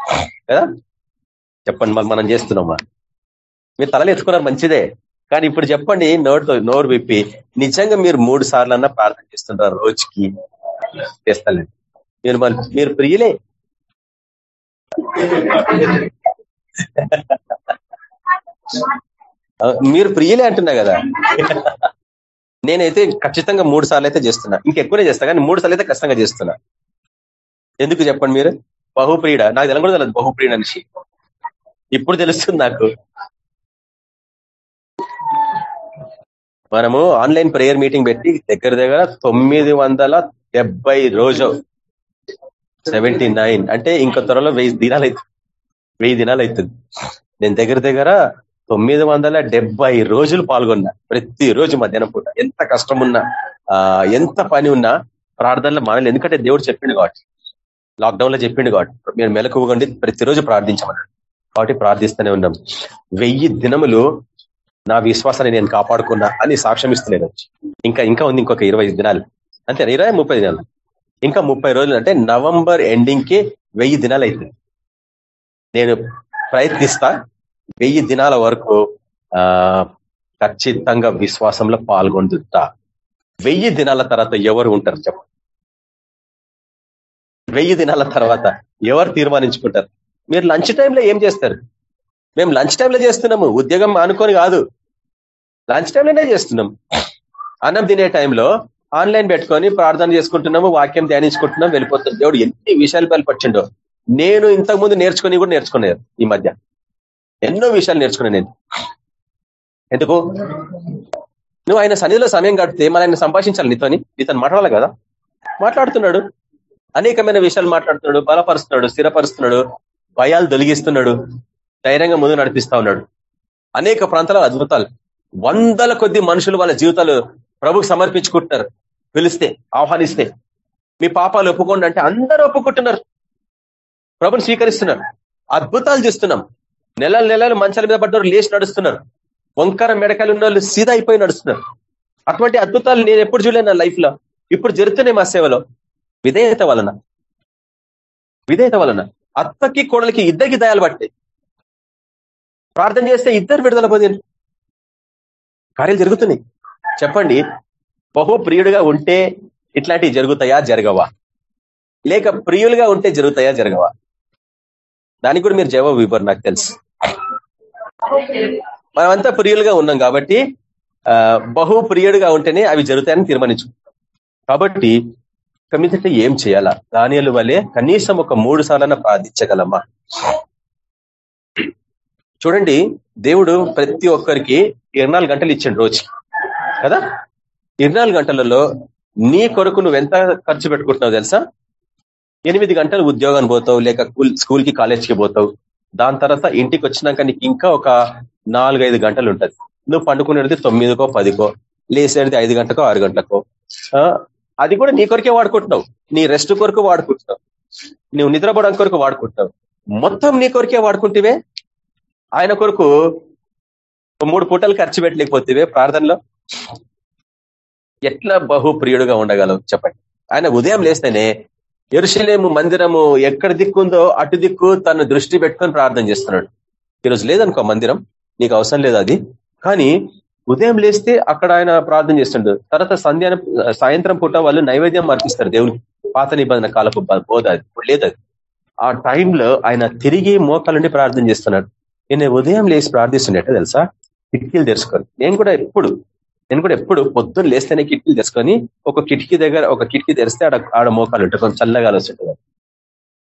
కదా? చెప్పండి మరి మనం చేస్తున్నామా మీరు తలలు ఎత్తుకున్నారు మంచిదే. కానీ ఇప్పుడు చెప్పండి నోటితో నోరు విప్పి నిజంగా మీరు మూడు సార్లు అన్నా ప్రార్థన చేస్తుంటారు రోజుకి? చేస్తానండి. మీరు మరి మీరు ప్రియులే. మీరు ప్రియులే అంటున్నా కదా. నేనైతే ఖచ్చితంగా మూడు సార్లు అయితే చేస్తున్నా. ఇంకెక్కువనే చేస్తా కానీ మూడు సార్లు అయితే కష్టంగా చేస్తున్నా. ఎందుకు చెప్పండి మీరు? బహుప్రియుడ. నాకు తెలంగాణ తెలియదు బహుప్రియుడు అనేసి ఇప్పుడు తెలుస్తుంది నాకు. మనము ఆన్లైన్ ప్రేయర్ మీటింగ్ పెట్టి దగ్గర దగ్గర తొమ్మిది వందల డెబ్బై రోజు సెవెంటీ నైన్ అంటే ఇంకా త్వరలో వెయ్యి దినాలు అవుతుంది వెయ్యి దినాలు అవుతుంది నేను దగ్గర దగ్గర తొమ్మిది వందల డెబ్బై రోజులు పాల్గొన్నా. ప్రతి రోజు మధ్యాహ్నం పూట. ఎంత కష్టం ఉన్నా ఆ ఎంత పని ఉన్నా ప్రార్థనలో మనల్ని ఎందుకంటే దేవుడు చెప్పిండు కాబట్టి. లాక్డౌన్లో చెప్పిండు కాబట్టి. మీరు మెలకువగండి ప్రతిరోజు ప్రార్థించమన్నాడు. కాబట్టి ప్రార్థిస్తూనే ఉన్నాం. వెయ్యి దినములు నా విశ్వాసాన్ని నేను కాపాడుకున్నా అని సాక్ష్యం ఇస్తున్నాను ఇంకా ఇంకా ఉంది ఇంకొక ఇరవై దినాలు. అంతే ఇరవై ముప్పై దినాలు. ఇంకా ముప్పై రోజులు అంటే నవంబర్ ఎండింగ్కి వెయ్యి దినాలు అవుతుంది నేను ప్రయత్నిస్తా వెయ్యి దినాల వరకు ఖచ్చితంగా విశ్వాసంలో పాల్గొందుతా. వెయ్యి దినాల తర్వాత ఎవరు ఉంటారు చెప్ప వెయ్యి దినాల తర్వాత ఎవరు తీర్మానించుకుంటారు? మీరు లంచ్ టైంలో ఏం చేస్తారు? మేము లంచ్ టైంలో చేస్తున్నాము ఉద్యోగం అనుకొని కాదు. లంచ్ టైంలోనే చేస్తున్నాం. అన్నం తినే టైంలో ఆన్లైన్ పెట్టుకొని ప్రార్థన చేసుకుంటున్నాము వాక్యం ధ్యానించుకుంటున్నాం వెళ్ళిపోతున్నాం. దేవుడు ఎన్ని విషయాలు బయలుపరిచిండో నేను ఇంతకుముందు నేర్చుకుని కూడా నేర్చుకున్నాను ఈ మధ్య. ఎన్నో విషయాలు నేర్చుకున్నాను నేను. ఎందుకు? నువ్వు ఆయన సన్నిధిలో సమయం గడిపితే మన ఆయన సంభాషించాలి నీతోని. ఇతను మాట్లాడాలి కదా? మాట్లాడుతున్నాడు. అనేకమైన విషయాలు మాట్లాడుతున్నాడు బలపరుస్తున్నాడు స్థిరపరుస్తున్నాడు భయాలు తొలగిస్తున్నాడు ధైర్యంగా ముందు నడిపిస్తా ఉన్నాడు. అనేక ప్రాంతాల అద్భుతాలు. వందల కొద్ది మనుషులు వాళ్ళ జీవితాలు ప్రభుకు సమర్పించుకుంటున్నారు. పిలిస్తే ఆహ్వానిస్తే మీ పాపాలు ఒప్పుకోండి అంటే అందరూ ఒప్పుకుంటున్నారు. ప్రభుని స్వీకరిస్తున్నారు. అద్భుతాలు చేస్తున్నాం. నెలలు నెలలు మంచాల మీద పడ్డవారు లేచి నడుస్తున్నారు. వంకర మెడకాయలు ఉన్న వాళ్ళు సీదా అయిపోయి నడుస్తున్నారు. అటువంటి అద్భుతాలు నేను ఎప్పుడు చూడలేను నా లైఫ్లో ఇప్పుడు జరుగుతున్నాయి మా సేవలో. విధేయత వలన. విధేయత వలన. అత్తకి కోడలికి ఇద్దరికి దయాలు పట్టాయి ప్రార్థన చేస్తే ఇద్దరు విడుదల పొందిన కార్యాలు జరుగుతున్నాయి. చెప్పండి బహు ప్రియుడిగా ఉంటే ఇట్లాంటివి జరుగుతాయా? జరగవా. లేక ప్రియులుగా ఉంటే జరుగుతాయా? జరగవా. దానికి కూడా మీరు జవాబు ఇవ్వరు నాకు తెలుసు. మనమంతా ప్రియులుగా ఉన్నాం కాబట్టి బహు ప్రియుడిగా ఉంటేనే అవి జరుగుతాయని తీర్మానించు. కాబట్టి మీదట ఏం చేయాలా? దానియలు వలె కనీసం ఒక మూడు సార్లన ప్రార్థించగలమ్మా చూడండి దేవుడు ప్రతి ఒక్కరికి ఇరవై గంటలు ఇచ్చిండు రోజు. కదా? ఇరవై గంటలలో నీ కొరకు నువ్వు ఎంత ఖర్చు పెట్టుకుంటున్నావు తెలుసా? ఎనిమిది గంటలు ఉద్యోగానికి పోతావు లేక స్కూల్కి కాలేజ్కి పోతావు. దాని తర్వాత ఇంటికి వచ్చినాక నీకు ఇంకా ఒక నాలుగైదు గంటలు ఉంటుంది. నువ్వు పండుకునేది తొమ్మిదికో పదికో లేసేది ఐదు గంటకో ఆరు గంటలకో. అది కూడా నీ కొరకే వాడుకుంటున్నావు. నీ రెస్ట్ కొరకు వాడుకుంటున్నావు. నువ్వు నిద్రపోవడానికి కొరకు వాడుకుంటున్నావు. మొత్తం నీ కొరకే వాడుకుంటేవే? ఆయన కొరకు మూడు పూటలు ఖర్చు పెట్టలేకపోతేవే ప్రార్థనలో? ఎట్లా బహు ప్రియుడుగా ఉండగలవు చెప్పండి. ఆయన ఉదయం లేస్తేనే ఎరుశలేము మందిరము ఎక్కడ దిక్కుందో అటు దిక్కు తను దృష్టి పెట్టుకొని ప్రార్థన చేస్తున్నాడు. ఈరోజు లేదనుకో మందిరం నీకు అవసరం లేదు అది? కానీ ఉదయం లేస్తే అక్కడ ఆయన ప్రార్థన చేస్తుండడు తర్వాత సంధ్యా సాయంత్రం పూట వాళ్ళు నైవేద్యం అర్పిస్తారు దేవునికి. పాత నిబంధన కాలపు బోధ అది. లేదు అది. ఆ టైంలో ఆయన తిరిగి మోకాలుండి ప్రార్థన చేస్తున్నాడు. నేను ఉదయం లేచి ప్రార్థిస్తున్నట్టు తెలుసా? కిటికీలు తెరుచుకొని. నేను కూడా ఎప్పుడు నేను కూడా ఎప్పుడు పొద్దున్న లేస్తేనే కిటికీలు తెచ్చుకొని ఒక కిటికీ దగ్గర ఒక కిటికీ తెరిస్తే ఆడ ఆడ మోకాలు ఉంటాయి. కొంచెం చల్లగా వస్తుంటుంది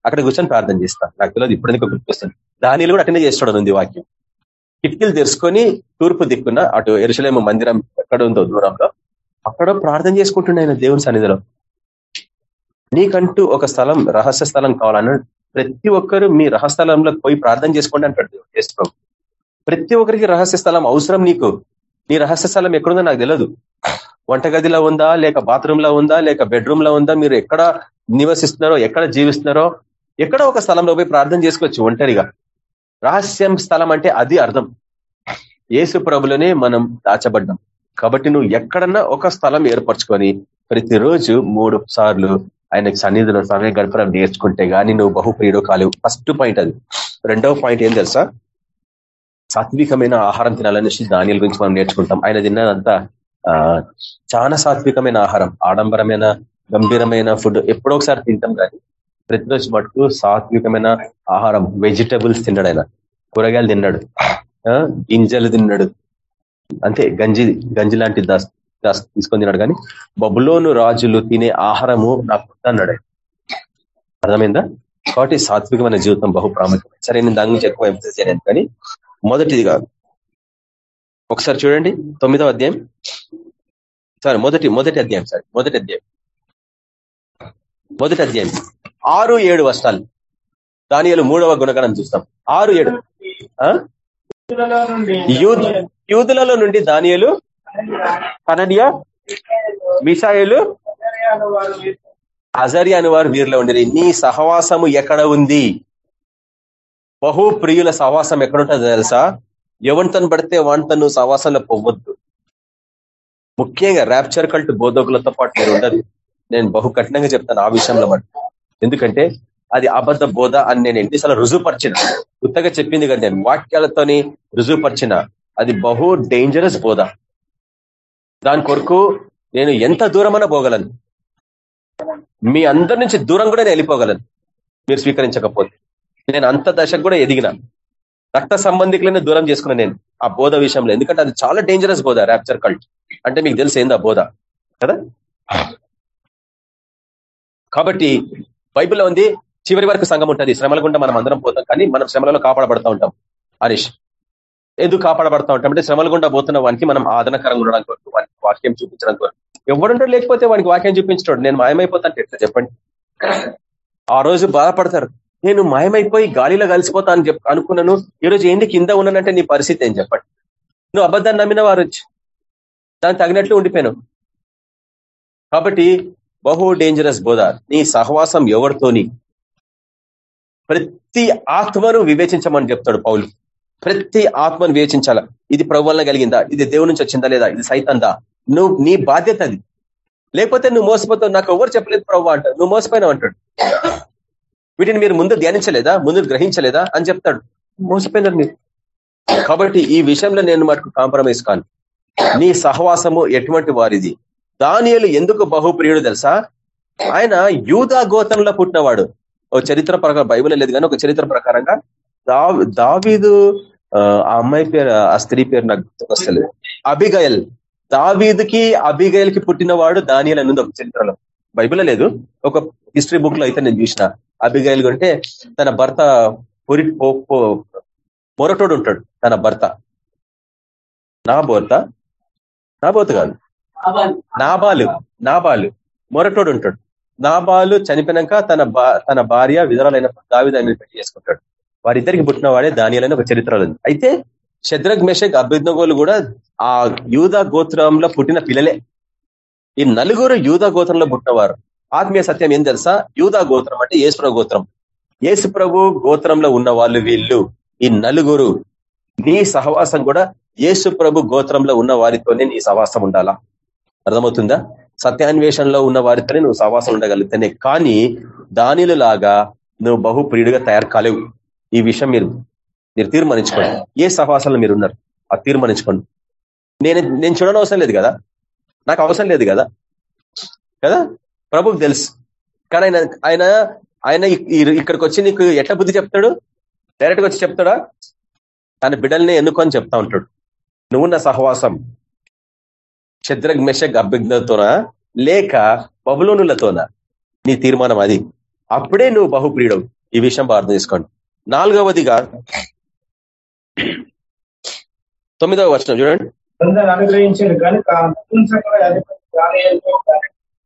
అక్కడ కూర్చొని ప్రార్థన చేస్తాను. నాకు తెలియదు ఇప్పుడు ఎందుకు గుర్తొస్తుంది. దానిలో కూడా అటెండ్ చేస్తాడు ఉంది వాక్యం. కిటికీలు తెరుచుకొని తూర్పు దిక్కున అటు ఎరుసలేము మందిరం ఎక్కడ ఉందో దూరంలో అక్కడ ప్రార్థన చేసుకుంటుండే ఆయన దేవుని సన్నిధిలో. నీకంటూ ఒక స్థలం రహస్య స్థలం కావాలన్నాడు. ప్రతి ఒక్కరు మీ రహస్థలంలో పోయి ప్రార్థన చేసుకోండి అంటాడు చేసుకో ప్రతి ఒక్కరికి రహస్య స్థలం అవసరం నీకు. నీ రహస్య స్థలం ఎక్కడుందో నాకు తెలియదు వంటగదిలో ఉందా లేక బాత్రూమ్లో ఉందా లేక బెడ్రూమ్లో ఉందా మీరు ఎక్కడ నివసిస్తున్నారో ఎక్కడ జీవిస్తున్నారో ఎక్కడ ఒక స్థలంలో పోయి ప్రార్థన చేసుకోవచ్చు ఒంటరిగా. రహస్యం స్థలం అంటే అది అర్థం. ఏసు ప్రభులనే మనం దాచబడ్డాం. కాబట్టి నువ్వు ఎక్కడన్నా ఒక స్థలం ఏర్పరచుకొని ప్రతిరోజు మూడు సార్లు ఆయనకు సన్నిధిలో సమయం గడపడం నేర్చుకుంటే గానీ నువ్వు బహుప్రియుడు కాలేవు ఫస్ట్ పాయింట్ అది. రెండవ పాయింట్ ఏం తెలుసా? సాత్వికమైన ఆహారం తినాలనేసి ధాన్యాల గురించి మనం నేర్చుకుంటాం. ఆయన తిన్నదంతా చాలా సాత్వికమైన ఆహారం. ఆడంబరమైన గంభీరమైన ఫుడ్ ఎప్పుడో ఒకసారి తింటాం కానీ ప్రతిరోజు మటుకు సాత్వికమైన ఆహారం. వెజిటబుల్స్ తిన్నాడు ఆయన. కూరగాయలు తిన్నాడు. గింజలు తిన్నాడు. అంతే గంజి గంజి లాంటి దాస్ దాస్ తీసుకొని తిన్నాడు కానీ బబులోను రాజులు తినే ఆహారము నాకు అన్నాడు అర్థమైందా? కాబట్టి సాత్వికమైన జీవితం బహు ప్రాముఖ్యం. సరే నేను దాని గురించి ఎక్కువ ఎంఫోసిస్ చేయలేదు కానీ మొదటిదిగా ఒకసారి చూడండి తొమ్మిదవ అధ్యాయం. సారీ మొదటి మొదటి అధ్యాయం సార్ మొదటి అధ్యాయం. మొదటి అధ్యాయం. ఆరు ఏడు వర్షాలు దానియలు మూడవ గుణగణం చూస్తాం. ఆరు ఏడు. యూదులలో నుండి నుండి దానియలు అనన్య మిషాయలు అజర్యాను అజరి అని వారు వీరిలో ఉండేది నీ సహవాసము ఎక్కడ ఉంది? బహు ప్రియుల సహవాసం ఎక్కడుంటుందో తెలుసా? ఎవరితో పడితే వాటితో నువ్వు సహవాసంలో పోవద్దు. ముఖ్యంగా ర్యాప్చర్ కల్ట్ బోధకులతో పాటు మీరు ఉండదు నేను బహు కఠినంగా చెప్తాను ఆ విషయంలో మరి ఎందుకంటే అది అబద్ధ బోధ అని నేను ఎన్నిసార్లు రుజువుపరిచిన. కొత్తగా చెప్పింది కదా నేను. వాక్యాలతోని రుజువుపరిచిన. అది బహు డేంజరస్ బోధ. దాని కొరకు నేను ఎంత దూరమైనా పోగలను. మీ అందరి నుంచి దూరం కూడా నేను వెళ్ళిపోగలను. మీరు స్వీకరించకపోతే. నేను అంత దశకు కూడా ఎదిగిన. రక్త సంబంధికులనే దూరం చేసుకున్నా నేను ఆ బోధ విషయంలో. ఎందుకంటే అది చాలా డేంజరస్ బోధ ర్యాప్చర్ కల్ట్ అంటే మీకు తెలిసి ఆ బోధ? కదా? కాబట్టి బైబిల్లో ఉంది చివరి వరకు సంఘం ఉంటుంది. శ్రమల గుండా మనం అందరం పోతాం కానీ మనం శ్రమలలో కాపాడబడతా ఉంటాం. హరీష్ ఎందుకు కాపాడబడతా ఉంటాం? అంటే శ్రమల గుండా పోతున్న వానికి మనం ఆదరణకరంగా ఉండడానికి వానికి వాక్యం చూపించడం కొరకు. ఎవడుంటాడు లేకపోతే వానికి వాక్యం చూపించడం. నేను మాయమైపోతాను ఎట్లా చెప్పండి? ఆ రోజు బాధపడతారు. నేను మాయమైపోయి గాలిలో కలిసిపోతా అని అనుకున్నాను. ఈ రోజు ఏంది కింద ఉన్నానంటే నీ పరిస్థితి ఏం చెప్పండి. నువ్వు అబద్ధాన్ని నమ్మిన వారు వచ్చి దానికి తగినట్లు ఉండిపోయాను. కాబట్టి బహు డేంజరస్ బోధ. నీ సహవాసం ఎవరితోని? ప్రతి ఆత్మను వివేచించమని చెప్తాడు పౌలు. ప్రతి ఆత్మను వివేచించాల? ఇది ప్రభు కలిగిందా? ఇది దేవుడి నుంచి వచ్చిందా లేదా? ఇది సైతందా? నువ్వు నీ బాధ్యత అది. లేకపోతే నువ్వు మోసపోతావు. నాకు ఎవరు చెప్పలేదు ప్రభు అంటాడు. నువ్వు మోసపోయినావు అంటాడు. వీటిని మీరు ముందు ధ్యానించలేదా? ముందు గ్రహించలేదా? అని చెప్తాడు. మోసపోయినారు మీరు. కాబట్టి ఈ విషయంలో నేను మటుకు కాంప్రమైజ్ కాను. నీ సహవాసము ఎటువంటి వారిది? దానియలు ఎందుకు బహుప్రియుడు తెలుసా? ఆయన యూదా గోతంలో పుట్టినవాడు. ఓ చరిత్ర ప్రకారం బైబిల్ లేదు కానీ ఒక చరిత్ర ప్రకారంగా దావీదు ఆ అమ్మాయి పేరు ఆ స్త్రీ పేరు నాకు వస్తలేదు అబిగయల్. దావీదుకి అభిగయల్కి పుట్టినవాడు దానియల్ అని ఒక చరిత్రలో. బైబిల్ లేదు. ఒక హిస్టరీ బుక్లో అయితే నేను చూసిన. అబిగయల్ అంటే తన భర్త పొరి మొరటోడు ఉంటాడు తన భర్త. నా భర్త? నా భర్త కాదు. నాబాలు. నాబాలు మొరటోడు ఉంటాడు. నాబాలు చనిపోయినాక తన తన భార్య విధరాలైన దావిదాన్ని పెళ్ళి చేసుకుంటాడు. వారిద్దరికి పుట్టిన వాడే దానియాలని ఒక చరిత్రలో ఉంది. అయితే శద్రగ్ మెషక్ అభిజ్ఞగోలు కూడా ఆ యూదా గోత్రంలో పుట్టిన పిల్లలే. ఈ నలుగురు యూదా గోత్రంలో పుట్టినవారు. ఆత్మీయ సత్యం ఏం తెలుసా? యూదా గోత్రం అంటే యేసుప్రభు గోత్రం. యేసుప్రభు గోత్రంలో ఉన్న వాళ్ళు వీళ్ళు ఈ నలుగురు నీ సహవాసం కూడా యేసు ప్రభు గోత్రంలో ఉన్న వారితోనే నీ సహవాసం ఉండాలా? అర్థమవుతుందా? సత్యాన్వేషణలో ఉన్న వారితోనే నువ్వు సహవాసం ఉండగలుగుతానే. కానీ దానిలు లాగా నువ్వు బహుప్రియుడిగా తయారు కాలేవు. ఈ విషయం మీరు మీరు తీర్మానించుకోండి. ఏ సహవాసంలో మీరు ఉన్నారు అది తీర్మానించుకోండి. నేను నేను చూడడం అవసరం లేదు కదా? నాకు అవసరం లేదు కదా? కదా? ప్రభుకు తెలుసు. కానీ ఆయన ఆయన ఆయన ఇక్కడికి వచ్చి నీకు ఎట్లా బుద్ధి చెప్తాడు? డైరెక్ట్గా వచ్చి చెప్తాడా? తన బిడ్డల్ని ఎన్నుకొని చెప్తా ఉంటాడు. నువ్వు నా సహవాసం. శద్రగ్ మెషక్ అభిజ్ఞతోనా లేక బబులోనులతోనా? నీ తీర్మానం అది. అప్పుడే నువ్వు బహుప్రియుడవు. ఈ విషయం అర్థం చేసుకోండి. నాలుగవదిగా తొమ్మిదవ వర్షం చూడండి.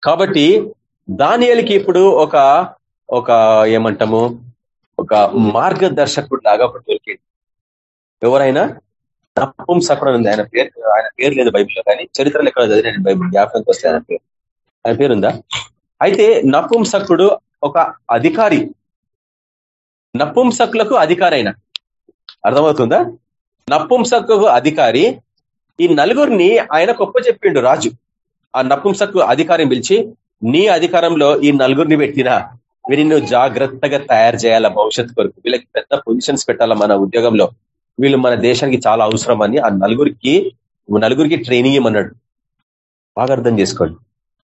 కాబట్టి దానియలకి ఇప్పుడు ఒక ఒక ఏమంటాము ఒక మార్గదర్శకుడు లాగా ఒకటి దొరికింది. ఎవరైనా? నపుంసకుడు ఉంది. ఆయన పేరు ఆయన పేరు లేదు బైబిల్లో కానీ చరిత్రలు ఎక్కడ చదివిన బైబిల్ జ్ఞాపకంకి వస్తే ఆయన పేరు. ఆయన పేరుందా అయితే నపుంసకుడు ఒక అధికారి. నపుంసకులకు అధికారి అయిన అర్థమవుతుందా? నపుంసకు అధికారి. ఈ నలుగురిని ఆయన గొప్ప చెప్పిండు రాజు. ఆ నపుంసకు అధికారం పిలిచి నీ అధికారంలో ఈ నలుగురిని పెట్టినా వీరిని జాగ్రత్తగా తయారు చేయాలా భవిష్యత్తు కొరకు? వీళ్ళకి పెద్ద పొజిషన్స్ పెట్టాలా మన ఉద్యోగంలో? వీళ్ళు మన దేశానికి చాలా అవసరం అని ఆ నలుగురికి నలుగురికి ట్రైనింగ్ ఇమ్మన్నాడు. బాగా అర్థం చేసుకోండి.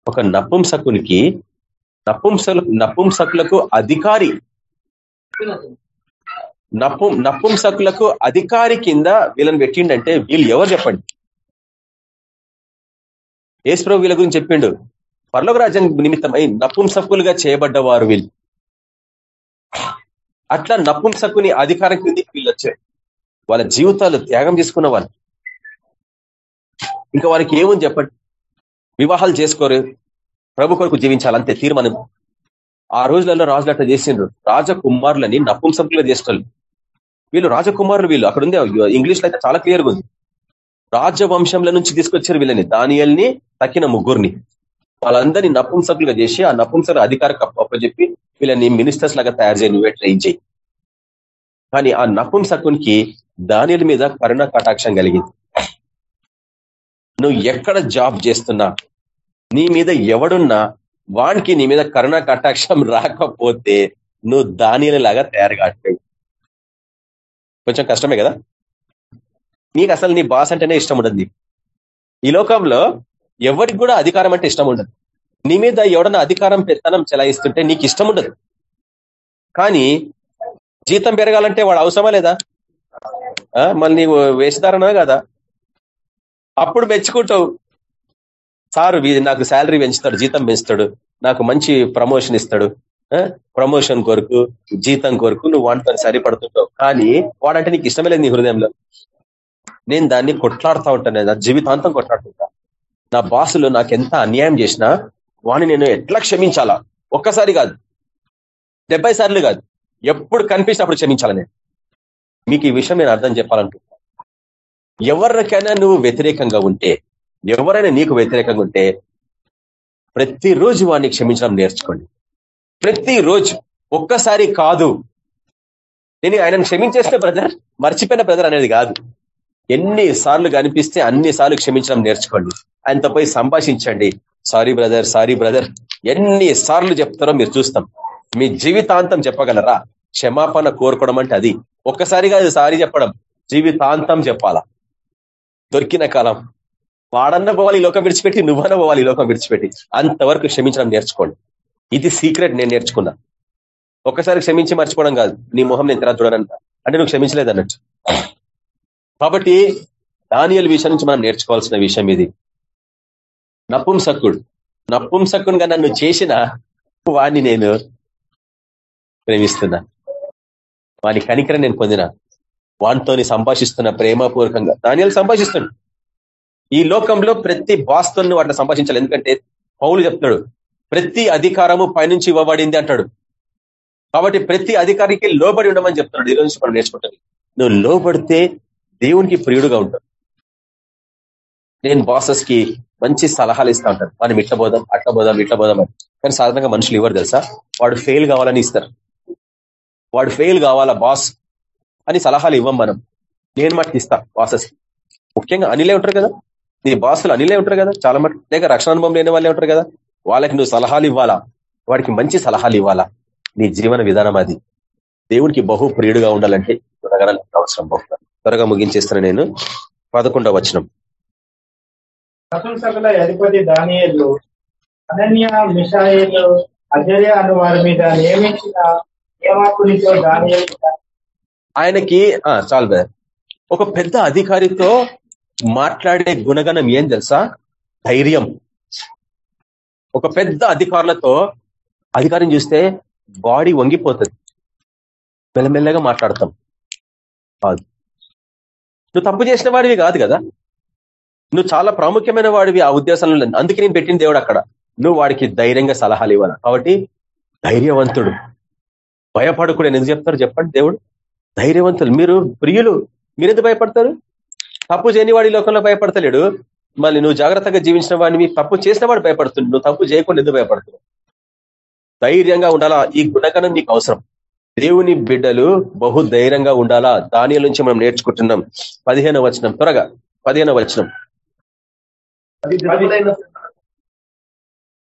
ఒక నపుంసకునికి నపుంసలు నపుంసకులకు అధికారి నపు నపుంసకులకు అధికారి కింద వీళ్ళని పెట్టిండంటే వీళ్ళు ఎవరు చెప్పండి? ఏసుప్రభు వీళ్ళ గురించి చెప్పిండు. పర్లోక రాజ్యం నిమిత్తమై నపుంసకులుగా చేయబడ్డవారు వీళ్ళు. అట్లా నపుంసకుని అధికారం కిందికి వీళ్ళు వచ్చారు. వాళ్ళ జీవితాలు త్యాగం చేసుకున్న వాళ్ళు. ఇంకా వారికి ఏముంది చెప్పండి? వివాహాలు చేసుకోరు. ప్రభు కొరకు జీవించాలంతే తీర్మానం. ఆ రోజులలో రాజులు అట్లా చేసిండ్రు. రాజకుమారులని నపుంసకులుగా చేస్తారు. వీళ్ళు రాజకుమారులు వీళ్ళు. అక్కడ ఉంది ఇంగ్లీష్లో అయితే చాలా క్లియర్గా ఉంది. రాజవంశంల నుంచి తీసుకొచ్చారు వీళ్ళని. దానియల్ని తక్కిన ముగ్గురిని. వాళ్ళందరినీ నపుంసకులుగా చేసి ఆ నపుంసకుల అధికార అప్పచెప్పి వీళ్ళని మినిస్టర్స్ లాగా తయారు చేయి నువ్వే ట్రైన్ చేయి. కానీ ఆ నపుంసకునికి దానిల మీద కరుణ కటాక్షం కలిగింది. నువ్వు ఎక్కడ జాబ్ చేస్తున్నా నీ మీద ఎవడున్నా వానికి నీ మీద కరుణ కటాక్షం రాకపోతే నువ్వు దానిల లాగా తయారు కావట్లేవు కొంచెం కష్టమే కదా? నీకు అసలు నీ బాస్ అంటేనే ఇష్టం ఉండదు ఈ లోకంలో ఎవరికి కూడా అధికారం అంటే ఇష్టం ఉండదు. నీ మీద ఎవడన్నా అధికారం పెత్తనం చెలాయిస్తుంటే నీకు ఇష్టం ఉండదు. కానీ జీతం పెరగాలంటే వాడు అవసరమా లేదా? మళ్ళీ నీవు వేషధారణ కదా? అప్పుడు మెచ్చుకుంటావు. సారు నాకు శాలరీ పెంచుతాడు జీతం పెంచుతాడు నాకు మంచి ప్రమోషన్ ఇస్తాడు. ప్రమోషన్ కొరకు జీతం కొరకు నువ్వు వాటితో సరిపడుతుంటావు. కానీ వాడంటే నీకు ఇష్టమే లేదు నీ హృదయంలో. నేను దాన్ని కొట్లాడుతూ ఉంటాను జీవితాంతం కొట్లాడుతుంటా. నా బాసులు నాకు ఎంత అన్యాయం చేసినా వాడిని నేను ఎట్లా క్షమించాలా? ఒక్కసారి కాదు. డెబ్బై సార్లు కాదు. ఎప్పుడు కనిపించినప్పుడు క్షమించాలా నేను? మీకు ఈ విషయం నేను అర్థం చెప్పాలనుకుంటున్నా. ఎవరికైనా నువ్వు వ్యతిరేకంగా ఉంటే ఎవరైనా నీకు వ్యతిరేకంగా ఉంటే ప్రతిరోజు వాడిని క్షమించడం నేర్చుకోండి. ప్రతిరోజు. ఒక్కసారి కాదు. నేను ఆయనను క్షమించేసిన బ్రదర్ మర్చిపోయిన బ్రదర్ అనేది కాదు. ఎన్ని సార్లు కనిపిస్తే అన్ని సార్లు క్షమించడం నేర్చుకోండి. ఆయనతో పోయి సంభాషించండి. సారీ బ్రదర్ సారీ బ్రదర్ ఎన్ని సార్లు చెప్తారో మీరు చూస్తాం. మీ జీవితాంతం చెప్పగలరా? క్షమాపణ కోరుకోవడం అంటే అది. ఒక్కసారిగా అది సారీ చెప్పడం. జీవితాంతం చెప్పాలా? దొరికిన కాలం. వాడన్న పోవాలి ఈ లోకం విడిచిపెట్టి నువ్వన్న పోవాలి ఈ లోకం విడిచిపెట్టి. అంతవరకు క్షమించడం నేర్చుకోండి. ఇది సీక్రెట్ నేను నేర్చుకున్నా. ఒక్కసారి క్షమించి మర్చిపోవడం కాదు. నీ మొహం నేను తర్వాత చూడనంట అంటే నువ్వు క్షమించలేదు అన్నట్టు కాబట్టి దానియల్ విషయం నుంచి మనం నేర్చుకోవాల్సిన విషయం ఇది. నపుంసకుడు. నపుంసకునిగా నన్ను చేసిన వాడిని నేను ప్రేమిస్తున్నా. వాని కనికరం నేను పొందిన. వానితోని సంభాషిస్తున్న ప్రేమపూర్వకంగా. దానియాలు సంభాషిస్తుంది ఈ లోకంలో ప్రతి బాస్తో వాటిని సంభాషించాలి. ఎందుకంటే పౌలు చెప్తున్నాడు ప్రతి అధికారము పైనుంచి ఇవ్వబడింది అంటాడు. కాబట్టి ప్రతి అధికారికి లోబడి ఉండమని చెప్తున్నాడు. ఈ రోజు మనం నేర్చుకుంటుంది. నువ్వు లోబడితే దేవునికి ప్రియుడుగా ఉంటావు. నేను బాసెస్కి మంచి సలహాలు ఇస్తా ఉంటారు. మనం ఇట్లా పోదాం అట్లా పోదాం ఇట్లా పోదాం అని. కానీ సాధారణంగా మనుషులు ఇవ్వరు తెలుసా? వాడు ఫెయిల్ కావాలని ఇస్తారు. వాడు ఫెయిల్ కావాలా బాస్ అని సలహాలు ఇవ్వం మనం. నేను మట్టుకు ఇస్తా బాసెస్ ముఖ్యంగా అనిలే ఉంటారు కదా? నీ బాసులు అనిలే ఉంటారు కదా? చాలా మటుకు. లేక రక్షణ అనుభవం లేని వాళ్ళే ఉంటారు కదా? వాళ్ళకి నువ్వు సలహాలు ఇవ్వాలా? వాడికి మంచి సలహాలు ఇవ్వాలా? నీ జీవన విధానం అది. దేవునికి బహు ప్రియుడుగా ఉండాలంటే అవసరం బహు త్వరగా ముగించేస్తాను నేను పదకొండవ వచనం. ప్రశంసకుల అధిపతి దానియలు అనన్య మిషాయిలు అజర్య అను వారి మీద నియమించిన నియమాకునితో దానియలు ఆయనకి చాలు ఒక పెద్ద అధికారితో మాట్లాడే గుణగణం ఏం తెలుసా? ధైర్యం. ఒక పెద్ద అధికారులతో అధికారం చూస్తే బాడీ వంగిపోతుంది. మెల్లమెల్లగా మాట్లాడతాం. కాదు. నువ్వు తప్పు చేసిన వాడివి కాదు కదా? నువ్వు చాలా ప్రాముఖ్యమైన వాడివి ఆ ఉద్దేశంలో. అందుకే నేను పెట్టిన దేవుడు అక్కడ. నువ్వు వాడికి ధైర్యంగా సలహాలు ఇవ్వాలి. కాబట్టి ధైర్యవంతుడు. భయపడకూడదు ఎందుకు చెప్తారు చెప్పండి దేవుడు. ధైర్యవంతులు. మీరు ప్రియులు. మీరెందుకు భయపడతారు? తప్పు చేయని వాడి లోకంలో భయపడతలేడు. మళ్ళీ నువ్వు జాగ్రత్తగా జీవించిన వాడిని తప్పు చేసిన వాడు భయపడుతుంది. నువ్వు తప్పు చేయకుండా ఎందుకు భయపడుతున్నావు? ధైర్యంగా ఉండాలా? ఈ గుణగణం నీకు అవసరం. దేవుని బిడ్డలు బహు ధైర్యంగా ఉండాలా? దాని నుంచి మనం నేర్చుకుంటున్నాం. పదిహేను వచనం. త్వరగా. పదిహేను వచనం.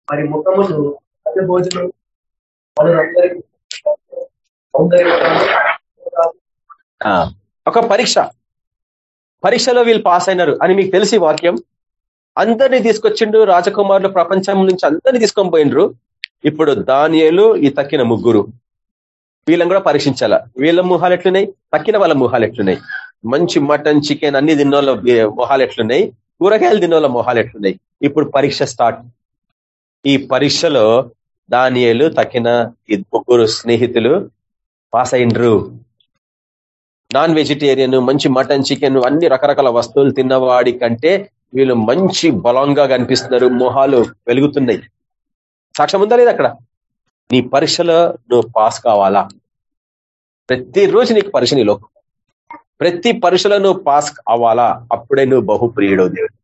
మరి ముఖమును భోజనం ఒక పరీక్ష. పరీక్షలో వీళ్ళు పాస్ అయినారు అని మీకు తెలిసి వాక్యం. అందరినీ తీసుకొచ్చిండు రాజకుమారులు ప్రపంచం నుంచి అందరినీ తీసుకొని పోయిండ్రు. ఇప్పుడు దానియలు ఈ తక్కిన ముగ్గురు. వీళ్ళని కూడా పరీక్షించాల. వీళ్ళ మొహాలు ఎట్లున్నాయి? తక్కిన వాళ్ళ మొహాలు ఎట్లున్నాయి? మంచి మటన్ చికెన్ అన్ని తిన్నోళ్ళ మొహాలు ఎట్లున్నాయి? కూరగాయలు తిన్నోళ్ళ మొహాలు ఎట్లున్నాయి ఇప్పుడు పరీక్ష స్టార్ట్. ఈ పరీక్షలో దానియలు తక్కిన ఈ ముగ్గురు స్నేహితులు పాస్ అయినరు. నాన్ వెజిటేరియన్ మంచి మటన్ చికెన్ అన్ని రకరకాల వస్తువులు తిన్నవాడి కంటే వీళ్ళు మంచి బలంగా కనిపిస్తున్నారు. మొహాలు వెలుగుతున్నాయి. సాక్ష్యం ఉందా లేదు అక్కడ? నీ పరీక్షలో నువ్వు పాస్ కావాలా? ప్రతిరోజు నీకు పరీక్ష నీ లోకం. ప్రతి పరుషులను నువ్వు పాస్ అవ్వాలా? అప్పుడే నువ్వు బహు ప్రియుడు దేవుడు.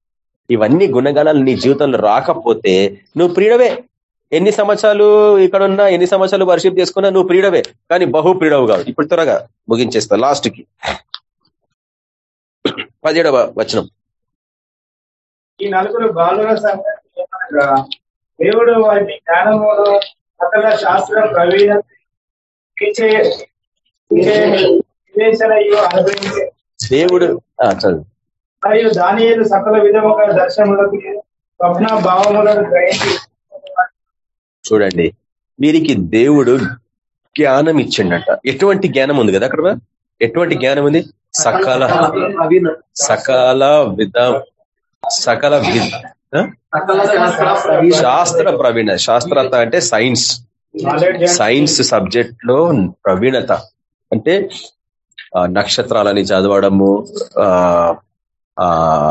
ఇవన్నీ గుణగణాలు నీ జీవితంలో రాకపోతే నువ్వు ప్రియుడవే. ఎన్ని సంవత్సరాలు ఇక్కడ ఉన్నా ఎన్ని సంవత్సరాలు వర్షిప్ చేసుకున్నా నువ్వు ప్రియుడవే. కానీ బహు ప్రియుడవు కాదు ఇప్పుడు త్వరగా ముగించేస్తా లాస్ట్కి పదిహేడవ వచనం. ఈ నలుగురు బాలుల దేవుడు జ్ఞానములో ప్రవీణ దేవుడు చదువు. మరియు దానియేలు సకల విధముగా దర్శనములకు స్వప్న భావములను గ్రహించి చూడండి. వీరికి దేవుడు జ్ఞానం ఇచ్చిండట. ఎటువంటి జ్ఞానం ఉంది కదా అక్కడ? ఎటువంటి జ్ఞానం ఉంది? సకల సకల విధ సకల విధ శాస్త్ర ప్రవీణ శాస్త్ర ప్రవీణ శాస్త్రత అంటే సైన్స్. సైన్స్ సబ్జెక్ట్లో ప్రవీణత. అంటే నక్షత్రాలని చదవడము ఆ ఆ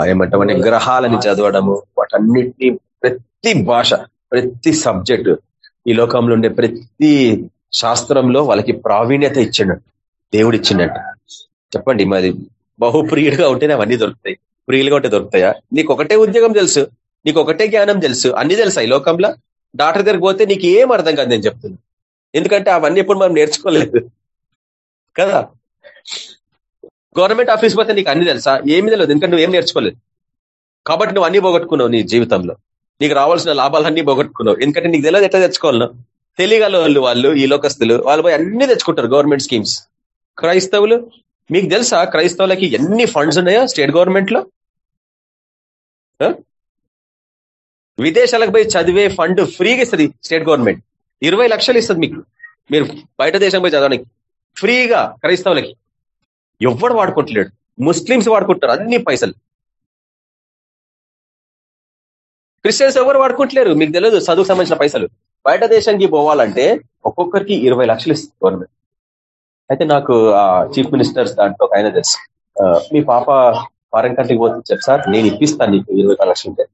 ఏమంటామని గ్రహాలని చదవడము వాటన్నిటిని ప్రతి భాష ప్రతి సబ్జెక్ట్ ఈ లోకంలో ఉండే ప్రతి శాస్త్రంలో వాళ్ళకి ప్రావీణ్యత ఇచ్చిండట దేవుడు ఇచ్చిండట చెప్పండి మరి బహుప్రియుడిగా ఉంటేనే అవన్నీ దొరుకుతాయి. ప్రియులుగా ఉంటే దొరుకుతాయా? నీకు ఒకటే ఉద్యోగం తెలుసు నీకు ఒకటే జ్ఞానం తెలుసు అన్ని తెలుసా ఈ లోకంలో? డాక్టర్ దగ్గరికి పోతే నీకు ఏం అర్థం కాదు నేను చెప్తున్నా. ఎందుకంటే అవన్నీ ఎప్పుడు మనం నేర్చుకోలేదు. కదా? గవర్నమెంట్ ఆఫీస్ పోతే నీకు అన్ని తెలుసా? ఏమి తెలియదు. ఎందుకంటే నువ్వేం ఏం నేర్చుకోలేదు. కాబట్టి నువ్వు అన్ని పోగొట్టుకున్నావు నీ జీవితంలో. నీకు రావాల్సిన లాభాలన్నీ పోగొట్టుకున్నావు. ఎందుకంటే నీకు తెలియదు ఎట్లా తెచ్చుకోవాలను. తెలియగల వాళ్ళు వాళ్ళు ఈ లోకస్తులు వాళ్ళు పోయి అన్ని తెచ్చుకుంటారు గవర్నమెంట్ స్కీమ్స్. క్రైస్తవులు మీకు తెలుసా క్రైస్తవులకి ఎన్ని ఫండ్స్ ఉన్నాయో స్టేట్ గవర్నమెంట్లో విదేశాలకు పోయి చదివే ఫండ్ ఫ్రీగా ఇస్తుంది స్టేట్ గవర్నమెంట్. ఇరవై లక్షలు ఇస్తుంది మీకు. మీరు బయట దేశం పోయి చదవడానికి. ఫ్రీగా క్రైస్తవులకి. ఎవ్వడు వాడుకుంటలేడు. ముస్లిమ్స్ వాడుకుంటారు అన్ని పైసలు. క్రిస్టియన్స్ ఎవరు వాడుకుంటలేరు? మీకు తెలియదు చదువుకు సంబంధించిన పైసలు. బయట దేశానికి పోవాలంటే ఒక్కొక్కరికి ఇరవై లక్షలు ఇస్తుంది గవర్నమెంట్ అయితే నాకు ఆ చీఫ్ మినిస్టర్స్ దాంట్లో ఒక ఆయన తెలుసు. ఆ, మీ పాప ఫారెన్ కంట్రీకి పోతే చెప్పు సార్ నేను ఇప్పిస్తాను నీకు ఇరవై ఒక లక్షలు ఉంటే.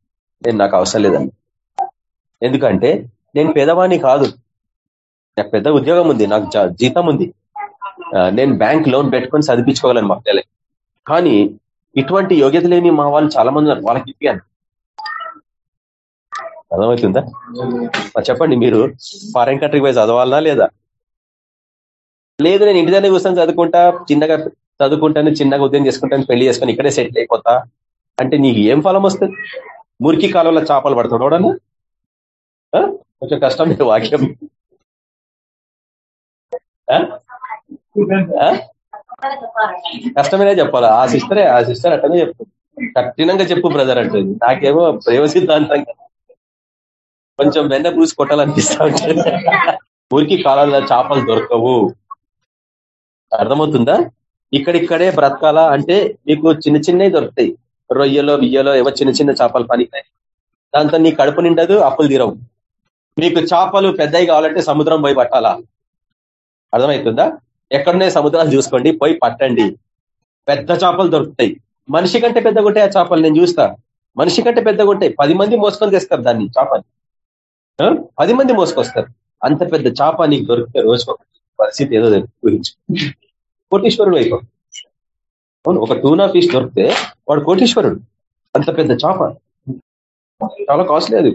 నేను నాకు అవసరం లేదండి. ఎందుకంటే నేను పేదవాణి కాదు. నాకు పెద్ద ఉద్యోగం ఉంది నాకు జీతం ఉంది. నేను బ్యాంక్ లోన్ పెట్టుకొని చదివించుకోగలను మా పిల్లలకి. కానీ ఇటువంటి యోగ్యత లేని మా వాళ్ళు చాలా మంది ఉన్నారు. వాళ్ళకి ఇప్పాను అర్థమవుతుందా? చెప్పండి మీరు. ఫారెన్ కంట్రీకి పోయి చదవాలనా లేదా? లేదు నేను ఇంటి దగ్గర కూర్చొని చదువుకుంటా చిన్నగా చదువుకుంటాను చిన్నగా ఉద్యోగం చేసుకుంటాను పెళ్ళి చేసుకొని ఇక్కడే సెటిల్ అయిపోతా. అంటే నీకు ఏం ఫలం వస్తుంది? మురికి కాలంలో చేపలు పడుతున్నాడు ఎవడన్నా? కొంచెం కష్టం వాక్యం. ఆ? కష్టమేనే చెప్పాలా? ఆ సిస్టరే ఆ సిస్టర్ అట్టనే చెప్పు. కఠినంగా చెప్పు బ్రదర్ అంటుంది నాకేమో ప్రేమ సిద్ధాంతం కొంచెం వెన్న పూసి కొట్టాలనిపిస్తా ఉంటుంది ఊరికి కాలంలో చేపలు దొరకవు. అర్థమవుతుందా? ఇక్కడిక్కడే బ్రతకాలా అంటే మీకు చిన్న చిన్నవి దొరుకుతాయి. రొయ్యలో బియ్యలో ఏవో చిన్న చిన్న చేపలు పనికి దాంతో నీ కడుపు నిండదు అప్పులు తీరవు. మీకు చేపలు పెద్దవి కావాలంటే సముద్రం పోయి పట్టాలా? అర్థమవుతుందా? ఎక్కడనే సముద్రాలు చూసుకోండి పోయి పట్టండి. పెద్ద చేపలు దొరుకుతాయి. మనిషి కంటే పెద్దగా ఉంటాయి ఆ చేపలు నేను చూస్తా. మనిషి కంటే పెద్దగా ఉంటాయి. పది మంది మోసుకొని తెస్తారు దాన్ని చేపని. పది మంది మోసుకొస్తారు. అంత పెద్ద చేప నీకు దొరికితే రోజు పరిస్థితి ఏదో ఊహించు. కోటీశ్వరుడు అయిపో. అవును ఒక టూనా ఫిష్ దొరికితే వాడు కోటీశ్వరుడు. అంత పెద్ద చేప. చాలా కాస్ట్లీ అది.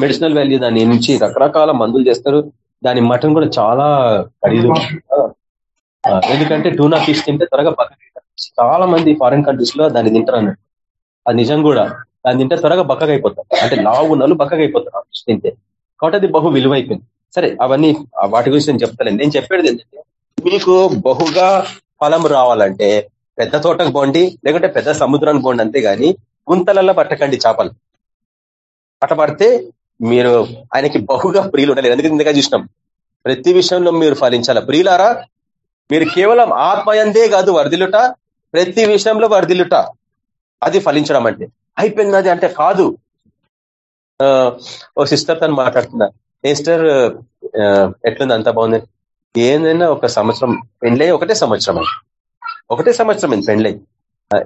మెడిసినల్ వాల్యూ దాని నుంచి రకరకాల మందులు చేస్తారు. దాని మటన్ కూడా చాలా ఖరీదు. ఎందుకంటే టూనా ఫిష్ తింటే త్వరగా బక్క చాలా మంది ఫారిన్ కంట్రీస్లో దాన్ని తింటారు అన్నట్టు అది నిజం కూడా. దాన్ని తింటే త్వరగా బక్కగా అయిపోతారు అంటే లావు ఉన్నలు బక్కగా అయిపోతారు ఫిష్ తింటే. కాబట్టి అది బహు విలువైపోయింది సరే అవన్నీ వాటి గురించి నేను చెప్తాను నేను చెప్పేది ఏంటంటే మీకు బహుగా ఫలం రావాలంటే పెద్ద తోటకు పోండి లేకుంటే పెద్ద సముద్రానికి పోండి అంతేగాని గుంతలలో పట్టకండి చేపలు. అట్లా పడితే మీరు ఆయనకి బహుగా ప్రియులు ఉండాలి. ఎందుకంటే ఇందుగా చూసినాం. ప్రతి విషయంలో మీరు ఫలించాల? ప్రియులారా మీరు కేవలం ఆత్మయందే కాదు వర్ధిలుట ప్రతి విషయంలో వర్ధిలుట అది ఫలించడం అంటే. అయిపోయింది అది అంటే కాదు. ఆ, ఓ సిస్టర్ తను మాట్లాడుతున్నా ఏ సిస్టర్ ఎట్లుంది? అంత బాగుంది? ఏందైనా ఒక సంవత్సరం పెండ్లై ఒకటే సంవత్సరం ఒకటే సంవత్సరం అయింది పెండ్లై ఏం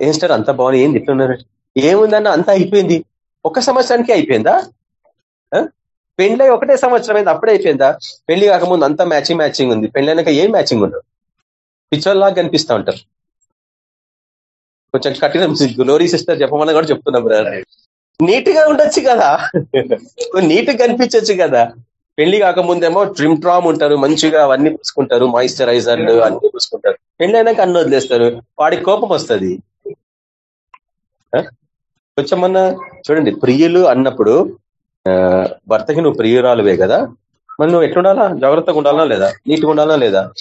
ఏ సిస్టర్ అంత బాగుంది? ఏంది ఎట్లున్నారు ఏముందన్న అంత అయిపోయింది. ఒక సంవత్సరానికి అయిపోయిందా? పెండ్లై ఒకటే సంవత్సరం అయింది అప్పుడే అయిపోయిందా? పెళ్ళి కాకముందు అంతా మ్యాచింగ్ మ్యాచింగ్ ఉంది. పెళ్ళైనాక ఏం మ్యాచింగ్ ఉండదు. పిచ్చోల్లాగా కనిపిస్తా ఉంటారు. కొంచెం కఠిన గ్లోరీ సిస్టర్ చెప్పమని కూడా చెప్తున్నాం బ్రదర్. నీట్గా ఉండొచ్చు కదా. నీట్గా కనిపించచ్చు కదా. పెళ్ళి కాకముందేమో ట్రిమ్ ట్రామ్ ఉంటారు మంచిగా అవన్నీ పూసుకుంటారు మాయిశ్చరైజర్లు అన్ని పూసుకుంటారు. పెళ్ళి అయినాక అన్ని వదిలేస్తారు. వాడికి కోపం వస్తుంది. కొంచెమన్నా చూడండి ప్రియులు అన్నప్పుడు భర్తకి నువ్వు ప్రియురాలువే కదా? మరి నువ్వు ఎట్లుండాలా? జాగ్రత్తగా ఉండాలా లేదా? నీట్గా ఉండాలా లేదా?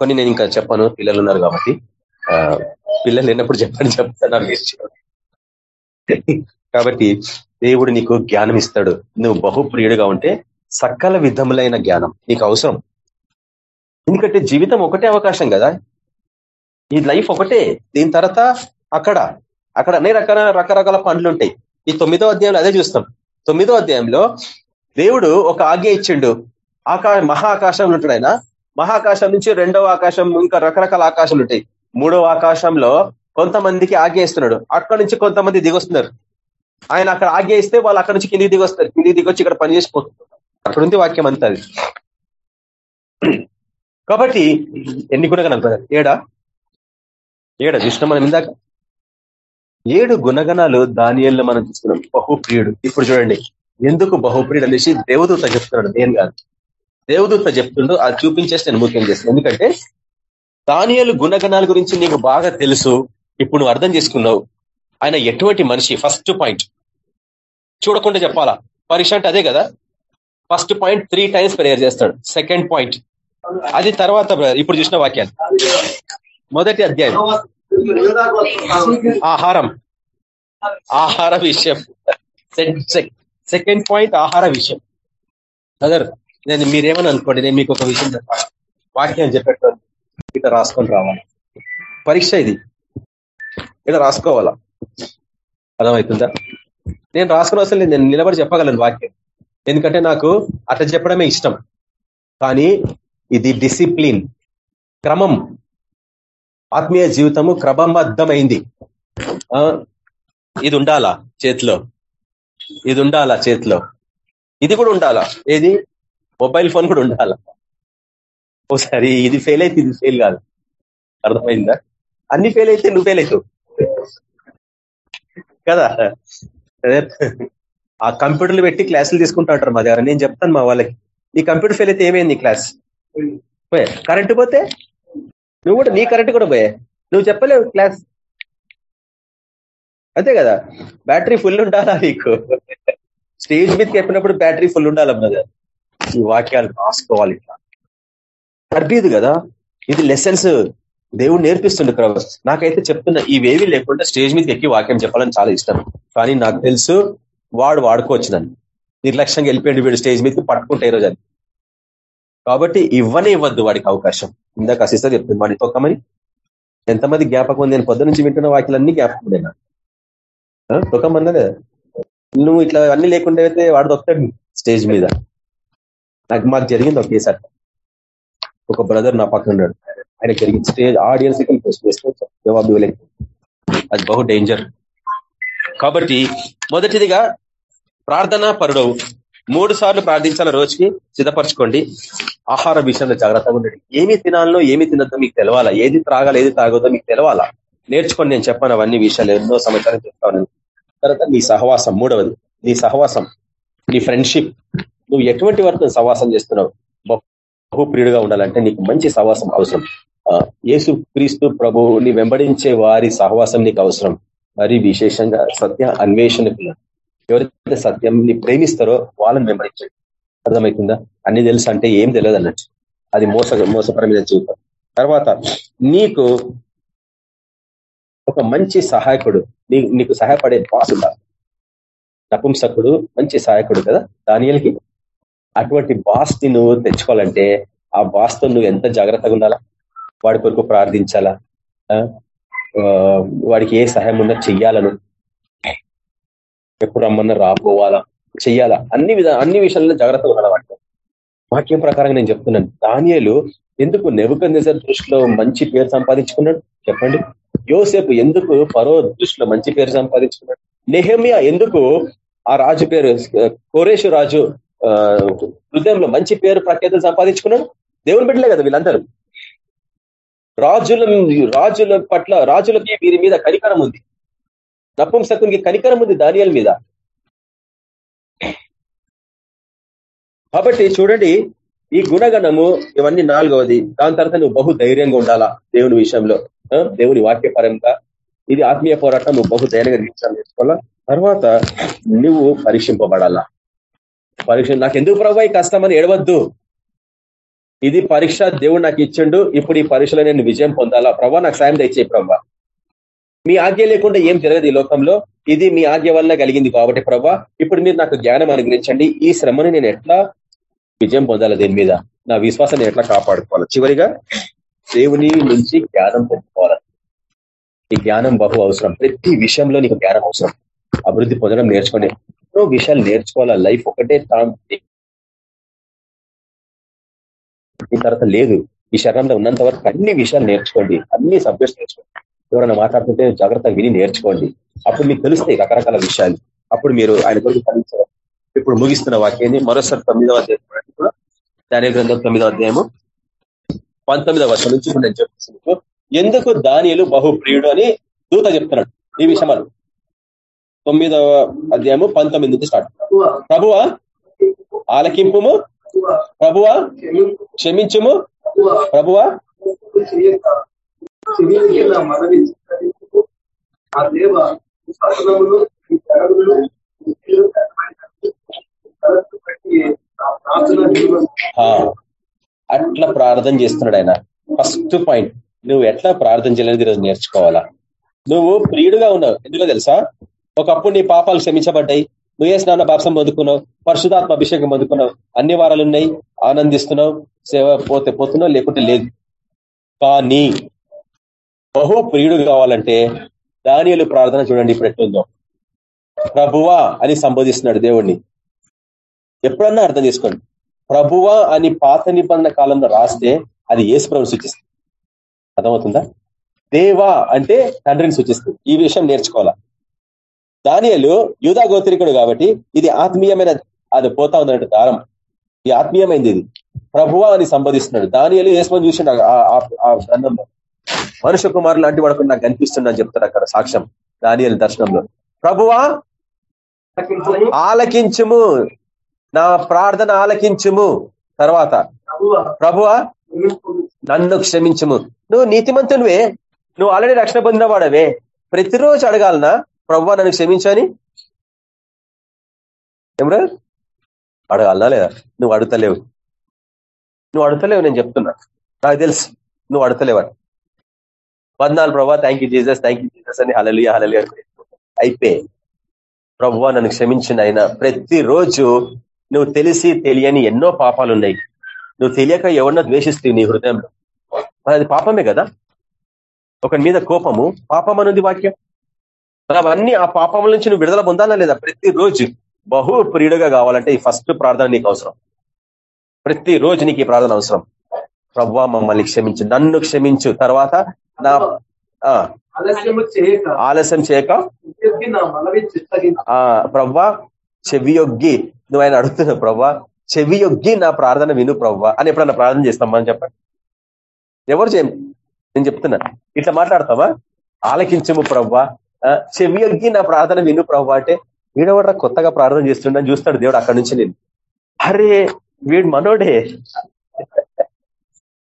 కొన్ని నేను ఇంకా చెప్పాను. పిల్లలు ఉన్నారు కాబట్టి. పిల్లలు లేనప్పుడు చెప్పని చెప్తాను కాబట్టి దేవుడు నీకు జ్ఞానం ఇస్తాడు. నువ్వు బహుప్రియుడుగా ఉంటే సకల విధములైన జ్ఞానం నీకు అవసరం. ఎందుకంటే జీవితం ఒకటే అవకాశం కదా. ఈ లైఫ్ ఒకటే. దీని తర్వాత అక్కడ అక్కడ అన్ని రకాల రకరకాల పనులు ఉంటాయి ఈ తొమ్మిదో అధ్యాయంలో అదే చూస్తాం. తొమ్మిదో అధ్యాయంలో దేవుడు ఒక ఆజ్ఞ ఇచ్చిండు. ఆకా మహాకాశంలో ఉంటాడు ఆయన. మహాకాశం నుంచి రెండవ ఆకాశం ఇంకా రకరకాల ఆకాశాలు ఉంటాయి. మూడవ ఆకాశంలో కొంతమందికి ఆజ్ఞ ఇస్తున్నాడు. అక్కడ నుంచి కొంతమంది దిగొస్తున్నారు. ఆయన అక్కడ ఆజ్ఞ ఇస్తే వాళ్ళు అక్కడ నుంచి కిందికి దిగొస్తారు. కిందికి దిగొచ్చి ఇక్కడ పని చేసిపోతున్నారు అక్కడ ఉంది వాక్యం అంతా కాబట్టి ఎన్ని గుణగణాలు? ఏడా? ఏడా? చూసినాం మనం ఇందాక? ఏడు గుణగణాలు దానియల్లో మనం చూస్తున్నాం. బహుప్రియుడు. ఇప్పుడు చూడండి. ఎందుకు బహుప్రియుడు అనేసి దేవదూత చెప్తున్నాడు నేను కాదు దేవదూత చెప్తుండో అది చూపించేసి నేను ముఖ్యం చేస్తాను. ఎందుకంటే దానియలు గుణగణాల గురించి నీకు బాగా తెలుసు. ఇప్పుడు నువ్వు అర్థం చేసుకున్నావు. ఆయన ఎటువంటి మనిషి? First point. చూడకుండా చెప్పాలా? పరీక్ష అంటే అదే కదా. First point three times prayer చేస్తాడు. Second point. అది తర్వాత ఇప్పుడు చూసిన వాక్యాలు. మొదటి అధ్యాయం. ఆహారం. ఆహార. విషయం. సెకండ్ పాయింట్ ఆహార విషయం. అదర్ నేను మీరేమని అనుకోండి నేను మీకు ఒక విషయం చెప్పాలి. వాక్యం చెప్పేటప్పుడు ఇట్లా రాసుకొని రావాలి. పరీక్ష ఇది. ఇట్లా రాసుకోవాలా? అర్థమవుతుందా? నేను రాసుకున్న అసలు నేను నిలబడి చెప్పగలను వాక్యం. ఎందుకంటే నాకు అట్లా చెప్పడమే ఇష్టం. కానీ ఇది డిసిప్లిన్. క్రమం. ఆత్మీయ జీవితము క్రమబద్ధమైంది. ఇది ఉండాలా చేతిలో? ఇది ఉండాలా చేతిలో? ఇది కూడా ఉండాలా? ఏది? మొబైల్ ఫోన్ కూడా ఉండాల? ఓసారి ఇది ఫెయిల్ అయితే ఇది ఫెయిల్ కాదు. అర్థమైందా? అన్ని ఫెయిల్ అయితే నువ్వు ఫెయిల్ అవుతావు. కదా? ఆ కంప్యూటర్లు పెట్టి క్లాసులు తీసుకుంటా ఉంటారు మా దగ్గర. నేను చెప్తాను మా వాళ్ళకి. ఈ కంప్యూటర్ ఫెయిల్ అయితే ఏమైంది క్లాస్? కరెంటు పోతే? నువ్వు కూడా నీ కరెంట్ కూడా పోయే. నువ్వు చెప్పలేవు క్లాస్. అంతే కదా. బ్యాటరీ ఫుల్ ఉండాలా నీకు? స్టేజ్ మీదకి చెప్పినప్పుడు బ్యాటరీ ఫుల్ ఉండాలి బ్రదర్? ఈ వాక్యాలు రాసుకోవాలి ఇట్లా. తర్బీదు కదా. ఇది లెసన్స్ దేవుడు నేర్పిస్తుండే ప్రభు. నాకైతే చెప్తున్నా ఇవేవి లేకుండా స్టేజ్ మీదకి ఎక్కి వాక్యం చెప్పాలని చాలా ఇష్టం. కానీ నాకు తెలుసు వాడు వాడుకోవచ్చు నన్ను. నిర్లక్ష్యంగా వెళ్ళిపోయింది వీడు స్టేజ్ మీదకి పట్టుకుంటే ఈరోజు అది. కాబట్టి ఇవ్వనే ఇవ్వద్దు వాడికి అవకాశం. ఇందాక అసిస్టర్ చెప్తుంది వాడికి తొక్కమని ఎంతమంది జ్ఞాపకం ఉంది నేను పొద్దు నుంచి వింటున్న వాక్యాలన్నీ జ్ఞాపకం ఉండేనా తొక్కమన్నా లేదా నువ్వు ఇట్లా అన్ని లేకుండా అయితే వాడు తొక్కుతాడు స్టేజ్ మీద. నాకు మాకు జరిగింది ఒకేసారి. ఒక బ్రదర్ నా పక్కన ఉన్నాడు. ఆయన జరిగింది స్టేజ్ ఆడియన్స్ జవాబు ఇవ్వలేదు. అది బహు డేంజర్. కాబట్టి మొదటిదిగా ప్రార్థన పరుడవు. మూడు సార్లు ప్రార్థించాల రోజుకి? సిద్ధపరచుకోండి. ఆహార విషయంలో జాగ్రత్తగా ఉండండి. ఏమి తినాలో ఏమి తినద్దో మీకు తెలవాలా? ఏది త్రాగాలి ఏది తాగొద్దో మీకు తెలవాలా? నేర్చుకొని నేను చెప్పాను అవన్నీ విషయాలు ఎన్నో సమాచారం చెప్తాను తర్వాత నీ సహవాసం మూడవది నీ సహవాసం నీ ఫ్రెండ్షిప్. నువ్వు ఎటువంటి వరకు సహవాసం చేస్తున్నావు? బహుప్రియుడుగా ఉండాలంటే నీకు మంచి సహవాసం అవసరం. యేసు క్రీస్తు ప్రభువుని వెంబడించే వారి సహవాసం నీకు అవసరం. మరి విశేషంగా సత్య అన్వేషణకు ఎవరైతే సత్యంని ప్రేమిస్తారో వాళ్ళని వెంబడించండి. అర్థమవుతుందా? అన్ని తెలుసు అంటే ఏం తెలియదు అన్నట్టు. అది మోస మోసపరమైన జీవితం. తర్వాత నీకు ఒక మంచి సహాయకుడు నీ నీకు సహాయపడే బాస్ ఉండాలి. నపుంసకుడు మంచి సహాయకుడు కదా దానియలకి. అటువంటి బాస్ని నువ్వు తెచ్చుకోవాలంటే ఆ బాస్తో నువ్వు ఎంత జాగ్రత్తగా ఉండాలా? వాడి కొరకు ప్రార్థించాలా? వాడికి ఏ సహాయం ఉన్నా చెయ్యాలను. ఎప్పుడు రమ్మన్నా రాపోవాలా చెయ్యాలా? అన్ని విధా అన్ని విషయాల్లో జాగ్రత్తగా ఉండాలంట వాక్యం ప్రకారంగా నేను చెప్తున్నాను. దానియలు ఎందుకు నెబుకందేసర్ దృష్టిలో మంచి పేరు సంపాదించుకున్నాడు? చెప్పండి. యోసేపు ఎందుకు పరో దృష్టిలో మంచి పేరు సంపాదించుకున్నాడు? నెహమియా ఎందుకు ఆ రాజు పేరు కోరేషు రాజు హృదయంలో మంచి పేరు ప్రఖ్యాతలు సంపాదించుకున్నాడు? దేవుని బిడ్డలే కదా వీళ్ళందరూ. రాజుల రాజుల పట్ల రాజులకి వీరి మీద కనికరం ఉంది. నపుంసకునికి కనికరం ఉంది దానియాల మీద. కాబట్టి చూడండి ఈ గుణగణము ఇవన్నీ నాలుగవది. దాని తర్వాత నువ్వు బహు ధైర్యంగా ఉండాలా దేవుని విషయంలో? దేవుని వాక్యపరంగా. ఇది ఆత్మీయ పోరాటం నువ్వు బహు ధైర్యంగా నిరీక్షణ చేసుకోవాలా తర్వాత నువ్వు పరీక్షింపబడాలా? పరీక్ష నాకు ఎందుకు ప్రభావ ఈ కష్టం అని ఎడవద్దు ఇది పరీక్ష దేవుడు నాకు ఇచ్చిండు. ఇప్పుడు ఈ పరీక్షలో నేను విజయం పొందాలా? ప్రభా నాకు సాయం తెచ్చే ప్రభా. మీ ఆజ్ఞ లేకుండా ఏం జరగదు ఈ లోకంలో. ఇది మీ ఆజ్ఞ వల్ల కలిగింది కాబట్టి ప్రభా ఇప్పుడు మీరు నాకు జ్ఞానం అనుగ్రహించండి. ఈ శ్రమని నేను ఎట్లా విజయం పొందాలి దీని మీద? నా విశ్వాసాన్ని ఎట్లా కాపాడుకోవాలి? చివరిగా దేవుని నుంచి జ్ఞానం పొందుకోవాలి. ఈ జ్ఞానం బహు అవసరం. ప్రతి విషయంలో నీకు జ్ఞానం అవసరం. అభివృద్ధి పొందడం నేర్చుకునే ఎన్నో విషయాలు నేర్చుకోవాలా. లైఫ్ ఒకటే తాను ఈ తర్వాత లేదు. ఈ శరీరంలో ఉన్నంత వరకు అన్ని విషయాలు నేర్చుకోండి. అన్ని సబ్జెక్ట్స్ నేర్చుకోండి. ఎవరైనా మాట్లాడుతుంటే జాగ్రత్తగా విని నేర్చుకోండి. అప్పుడు మీకు తెలుస్తాయి రకరకాల విషయాలు. అప్పుడు మీరు ఆయన కొరకు ఫలించారు ఇప్పుడు ముగిస్తున్న వాక్యాన్ని మరోసారి తొమ్మిదవ అధ్యాయం దాని గ్రంథం తొమ్మిదవ అధ్యాయము పంతొమ్మిదవ వర్షం నుంచి నేను చెప్తున్నాను ఎందుకు దానిలు బహు ప్రియుడు అని దూత చెప్తున్నాడు? ఈ విషయాలు తొమ్మిదవ అధ్యాయము పంతొమ్మిది నుంచి స్టార్ట్. ప్రభువా, ఆలకింపుము. ప్రభువా, క్షమించుము. ప్రభువా, దేవ ఈ ఆ, అట్లా ప్రార్థన చేస్తున్నాడు ఆయన. ఫస్ట్ పాయింట్ నువ్వు ఎట్లా ప్రార్థన చేయలేదు ఈరోజు నేర్చుకోవాలా? నువ్వు ప్రియుడుగా ఉన్నావు. ఎందుకో తెలుసా? ఒకప్పుడు నీ పాపాలు క్షమించబడ్డాయి. నువ్వే స్నాన బాప్సం పొందుకున్నావు పరిశుధాత్మ అభిషేకం పొందుకున్నావు అన్ని వారాలు ఉన్నాయి ఆనందిస్తున్నావు సేవ పోతే పోతున్నావు లేకుంటే లేదు. కానీ బహు ప్రియుడు కావాలంటే దానియలు ప్రార్థన చూడండి ఇప్పుడు ఎట్లుందో. ప్రభువా అని సంబోధిస్తున్నాడు దేవుణ్ణి. ఎప్పుడన్నా అర్థం చేసుకోండి. ప్రభువా అని పాత నిబంధన కాలంలో రాస్తే అది యేసు ప్రభు సూచిస్తుంది. అర్థమవుతుందా? దేవా అంటే తండ్రిని సూచిస్తుంది. ఈ విషయం నేర్చుకోవాలా? దానియలు యూదా గోత్రికుడు కాబట్టి ఇది ఆత్మీయమైన అది పోతా ఉందన్నట్టు దారం. ఈ ఆత్మీయమైంది ఇది. ప్రభువా అని సంబోధిస్తున్నాడు. దానియలు ఏసుమని చూసిండు ఆ గ్రంథంలో. మనుష కుమారు లాంటి వాడుకు నాకు కనిపిస్తుంది చెప్తారు అక్కడ సాక్ష్యం దానియల్ దర్శనంలో. ప్రభువా ఆలకించుము. నా ప్రార్థన ఆలకించుము. తర్వాత ప్రభువా, నన్ను క్షమించుము. నువ్వు నీతిమంతునివే. నువ్వు ఆల్రెడీ రక్షణ పొందిన వాడవే. ప్రతిరోజు అడగాలనా? ప్రభువా నన్ను క్షమించని? ఏమరా? అడగాలనా లేదా? నువ్వు అడుగుతలేవు. నువ్వు అడుగుతలేవు నేను చెప్తున్నా. నాకు తెలుసు. నువ్వు అడుగుతలేవని పద్నాలుగు ప్రభా thank you Jesus thank you Jesus అని హలలి హలలి అయిపోయి ప్రభు నన్ను క్షమించిన ఆయన ప్రతిరోజు నువ్వు తెలిసి తెలియని ఎన్నో పాపాలు ఉన్నాయి. నువ్వు తెలియక ఎవరినో ద్వేషిస్తూ నీ హృదయంలో. మరి అది పాపమే కదా? ఒకరి మీద కోపము పాపం అనుంది వాక్యం. అవన్నీ ఆ పాపముల నుంచి నువ్వు విడుదల పొందాలా లేదా? ప్రతిరోజు బహు ప్రియుడుగా కావాలంటే ఈ ఫస్ట్ ప్రార్థన నీకు అవసరం. ప్రతిరోజు నీకు ఈ ప్రార్థన అవసరం. ప్రవ్వా మమ్మల్ని క్షమించు నన్ను క్షమించు. తర్వాత నా ఆలస్యం చేయక? ప్రవ్వా చెవియొగ్గి. నువ్వు ఆయన అడుగుతున్నావు ప్రవ్వా చెవియొగ్గి నా ప్రార్థన విను ప్రవ్వా. అని ఎప్పుడన్నా ప్రార్థన చేస్తామా అని చెప్పండి. ఎవరు చేయం? నేను చెప్తున్నా. ఇట్లా మాట్లాడతావా? ఆలకించము ప్రవ్వా. ఆ, చెవియొగ్గి నా ప్రార్థన విను ప్రవ్వా అంటే వీడవడ కొత్తగా ప్రార్థన చేస్తుండని చూస్తాడు దేవుడు అక్కడి నుంచి నేను. అరే వీడు మనోడే.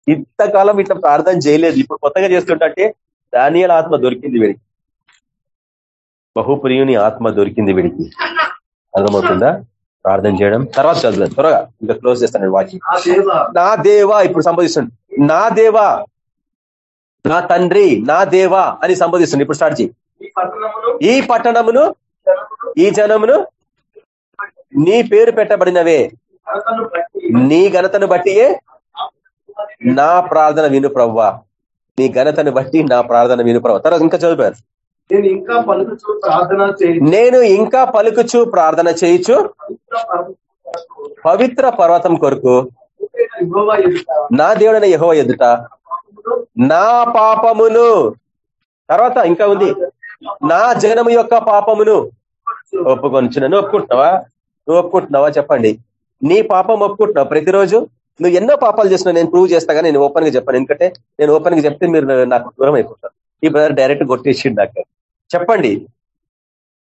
ఇంతకాలం ఇట్లా ప్రార్థన చేయలేదు. ఇప్పుడు కొత్తగా చేస్తుంటే దానియల ఆత్మ దొరికింది వీడికి. బహుప్రియుని ఆత్మ దొరికింది వీడికి. అర్థమవుతుందా? ప్రార్థన చేయడం. తర్వాత చదువుదాం. త్వరగా. ఇంకా క్లోజ్ చేస్తాను దేవ. నా దేవా ఇప్పుడు సంబోధిస్తుంది నా దేవా. నా తండ్రి నా దేవా అని సంబోధిస్తుంది ఇప్పుడు స్టార్ట్ చేయి. ఈ పట్టణమును ఈ జనమును నీ పేరు పెట్టబడినవే. నీ ఘనతను బట్టియే నా ప్రార్థన విను ప్రవ్వా. నీ ఘనతను బట్టి నా ప్రార్థన విను ప్రవ్వా. తర్వాత ఇంకా చదివారు నేను ఇంకా పలుకుచూ ప్రార్థన నేను ఇంకా పలుకుచు ప్రార్థన చేయుచు. పవిత్ర పర్వతం కొరకు. నా దేవుడైన యహో ఎదుట. నా పాపమును. తర్వాత ఇంకా ఉంది. నా జనము యొక్క పాపమును ఒప్పుకొనిచ్చిన నువ్వు ఒప్పుకుంటున్నావా? నువ్వు ఒప్పుకుంటున్నావా? చెప్పండి. నీ పాపం ఒప్పుకుంటున్నావు ప్రతిరోజు? నువ్వు ఎన్నో పాపాలు చేసినా నేను ప్రూవ్ చేస్తాగా నేను ఓపెన్గా చెప్పాను. ఎందుకంటే నేను ఓపెన్గా చెప్తే మీరు నాకు దూరం అయిపోతారు. ఈ బ్రదర్ డైరెక్ట్ కొట్టేసిండు నాకు. చెప్పండి.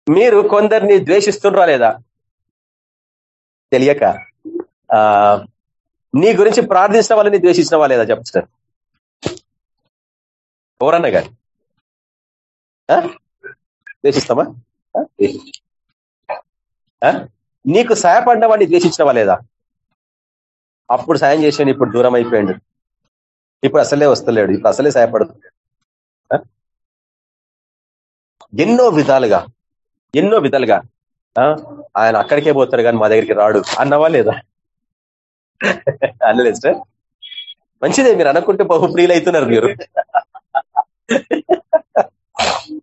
మీరు కొందరిని ద్వేషిస్తుండ్రా లేదా? తెలియక. ఆ నీ గురించి ప్రార్థించిన వాళ్ళని ద్వేషించిన వాళ్ళ లేదా చెప్తారు ఎవరన్నా కానీ. ద్వేషిస్తామా? ఆ? ఆ? నీకు సహాయపడిన వాడిని ద్వేషించిన వాళ్ళేదా అప్పుడు సాయం చేసాడు ఇప్పుడు దూరం అయిపోయాడు. ఇప్పుడు అసలే వస్తలేడు ఇప్పుడు అసలే సహాయపడుతున్నాడు ఎన్నో విధాలుగా ఎన్నో విధాలుగా ఆ? ఆయన అక్కడికే పోతాడు కానీ మా దగ్గరికి రాడు. అన్నవా లేదా? అనలేదు సార్. మంచిదే మీరు అనుకుంటే బహు ప్రియులు అవుతున్నారు మీరు.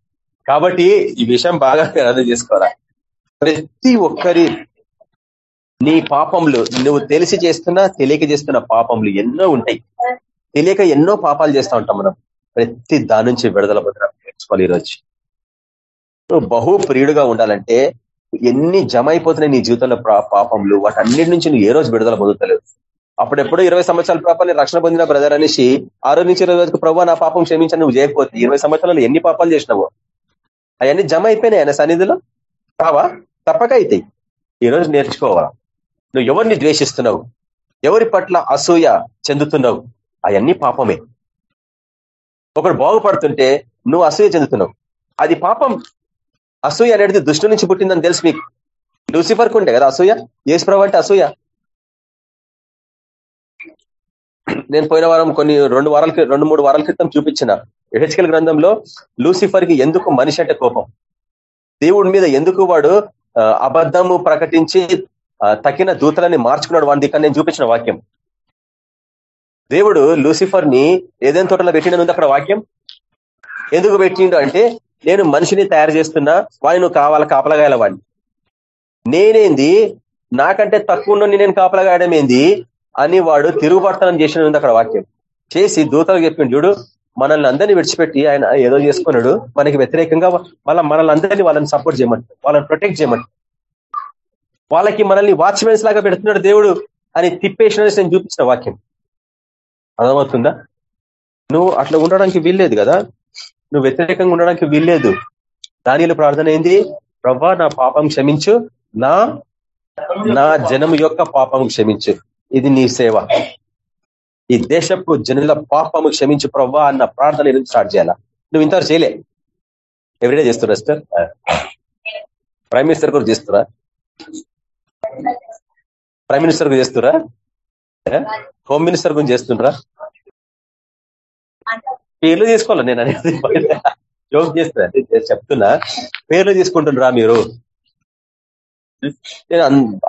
కాబట్టి ఈ విషయం బాగా అర్థం చేసుకోరా ప్రతి ఒక్కరి నీ పాపములు నువ్వు తెలిసి చేస్తున్నా తెలియక చేస్తున్న పాపములు ఎన్నో ఉంటాయి. తెలియక ఎన్నో పాపాలు చేస్తూ ఉంటాం మనం. ప్రతి దాని నుంచి విడుదల పొందడం నేర్చుకోవాలి ఈరోజు. నువ్వు బహు ప్రియుడుగా ఉండాలంటే ఎన్ని జమ అయిపోతున్నాయి నీ జీవితంలో పా- పాపములు వాటన్నిటి నుంచి నువ్వు ఏ రోజు విడుదల పొందుతలేవు. అప్పుడెప్పుడు ఇరవై సంవత్సరాల పాపాలు రక్షణ పొందిన బ్రదర్ అనేసి ఆరో నుంచి ఇరవై వరకు ప్రభావ నా పాపం క్షమించాను నువ్వు చేయకపోతే ఇరవై సంవత్సరాలు ఎన్ని పాపాలు చేసినావు? అవన్నీ జమ అయిపోయినాయి ఆయన సన్నిధిలో? కావా తప్పక అవుతాయి ఈ రోజు నేర్చుకోవాలా? నువ్వు ఎవరిని ద్వేషిస్తున్నావు? ఎవరి పట్ల అసూయ చెందుతున్నావు? అవన్నీ పాపమే. ఒకడు బాగుపడుతుంటే నువ్వు అసూయ చెందుతున్నావు. అది పాపం. అసూయ అనేది దుష్టు నుంచి పుట్టిందని తెలుసు మీకు లూసిఫర్కు ఉండే కదా అసూయ? ఏసుప్రభు అంటే అసూయ? నేను పోయిన వారం కొన్ని రెండు వారాల రెండు మూడు వారాల క్రితం చూపించిన ఎహెచ్కెల్ గ్రంథంలో లూసిఫర్కి ఎందుకు మనిషి అంటే కోపం? దేవుడి మీద ఎందుకు వాడు అబద్ధము ప్రకటించి తగిన తక్కిన దూతలని మార్చుకున్నాడు వాడి దిక్కు నేను చూపించిన వాక్యం. దేవుడు లూసిఫర్ని ఏదైనా తోటలో పెట్టినది అక్కడ వాక్యం? ఎందుకు పెట్టిండు అంటే నేను మనిషిని తయారు చేస్తున్నా వాడిని నువ్వు కావాల కాపలగాయాల వాడిని? నేనేంది? నాకంటే తక్కువ నేను కాపలగాయడం ఏంది? అని వాడు తిరుగుబడతనం చేసిన అక్కడ వాక్యం. చేసి దూతలు చెప్పిండు చూడు మనల్ని అందరినీ విడిచిపెట్టి ఆయన ఏదో చేసుకున్నాడు మనకి వ్యతిరేకంగా వాళ్ళ మనల్ని అందరినీ వాళ్ళని సపోర్ట్ చేయమంటారు వాళ్ళని ప్రొటెక్ట్ చేయమంటారు వాళ్ళకి మనల్ని వాచ్మెన్స్ లాగా పెడుతున్నాడు దేవుడు అని తిప్పేసిన నేను చూపించిన వాక్యం. అర్థమవుతుందా? నువ్వు అట్లా ఉండడానికి వీల్లేదు కదా? నువ్వు వ్యతిరేకంగా ఉండడానికి వీల్లేదు. దానిలో ప్రార్థన ఏంది? ప్రభా నా పాపం క్షమించు. నా నా జనం యొక్క పాపము క్షమించు. ఇది నీ సేవ. ఈ దేశపు జనుల పాపము క్షమించు ప్రవ్వా అన్న ప్రార్థన నుంచి స్టార్ట్ చేయాలా? నువ్వు ఇంతవరకు చేయలే. ఎవ్రీడే చేస్తున్నా సార్ ప్రైమ్ మినిస్టర్ కూడా చేస్తున్నా ప్రైమ్ మినిస్టర్ కూడా చేస్తురా హోమ్ మినిస్టర్ గురించి చేస్తుండ్రా? పేర్లు తీసుకోవాలి నేను అనేది? జోక్ చేస్తున్నా చెప్తున్నా. పేర్లు తీసుకుంటుండ్రా మీరు? నేను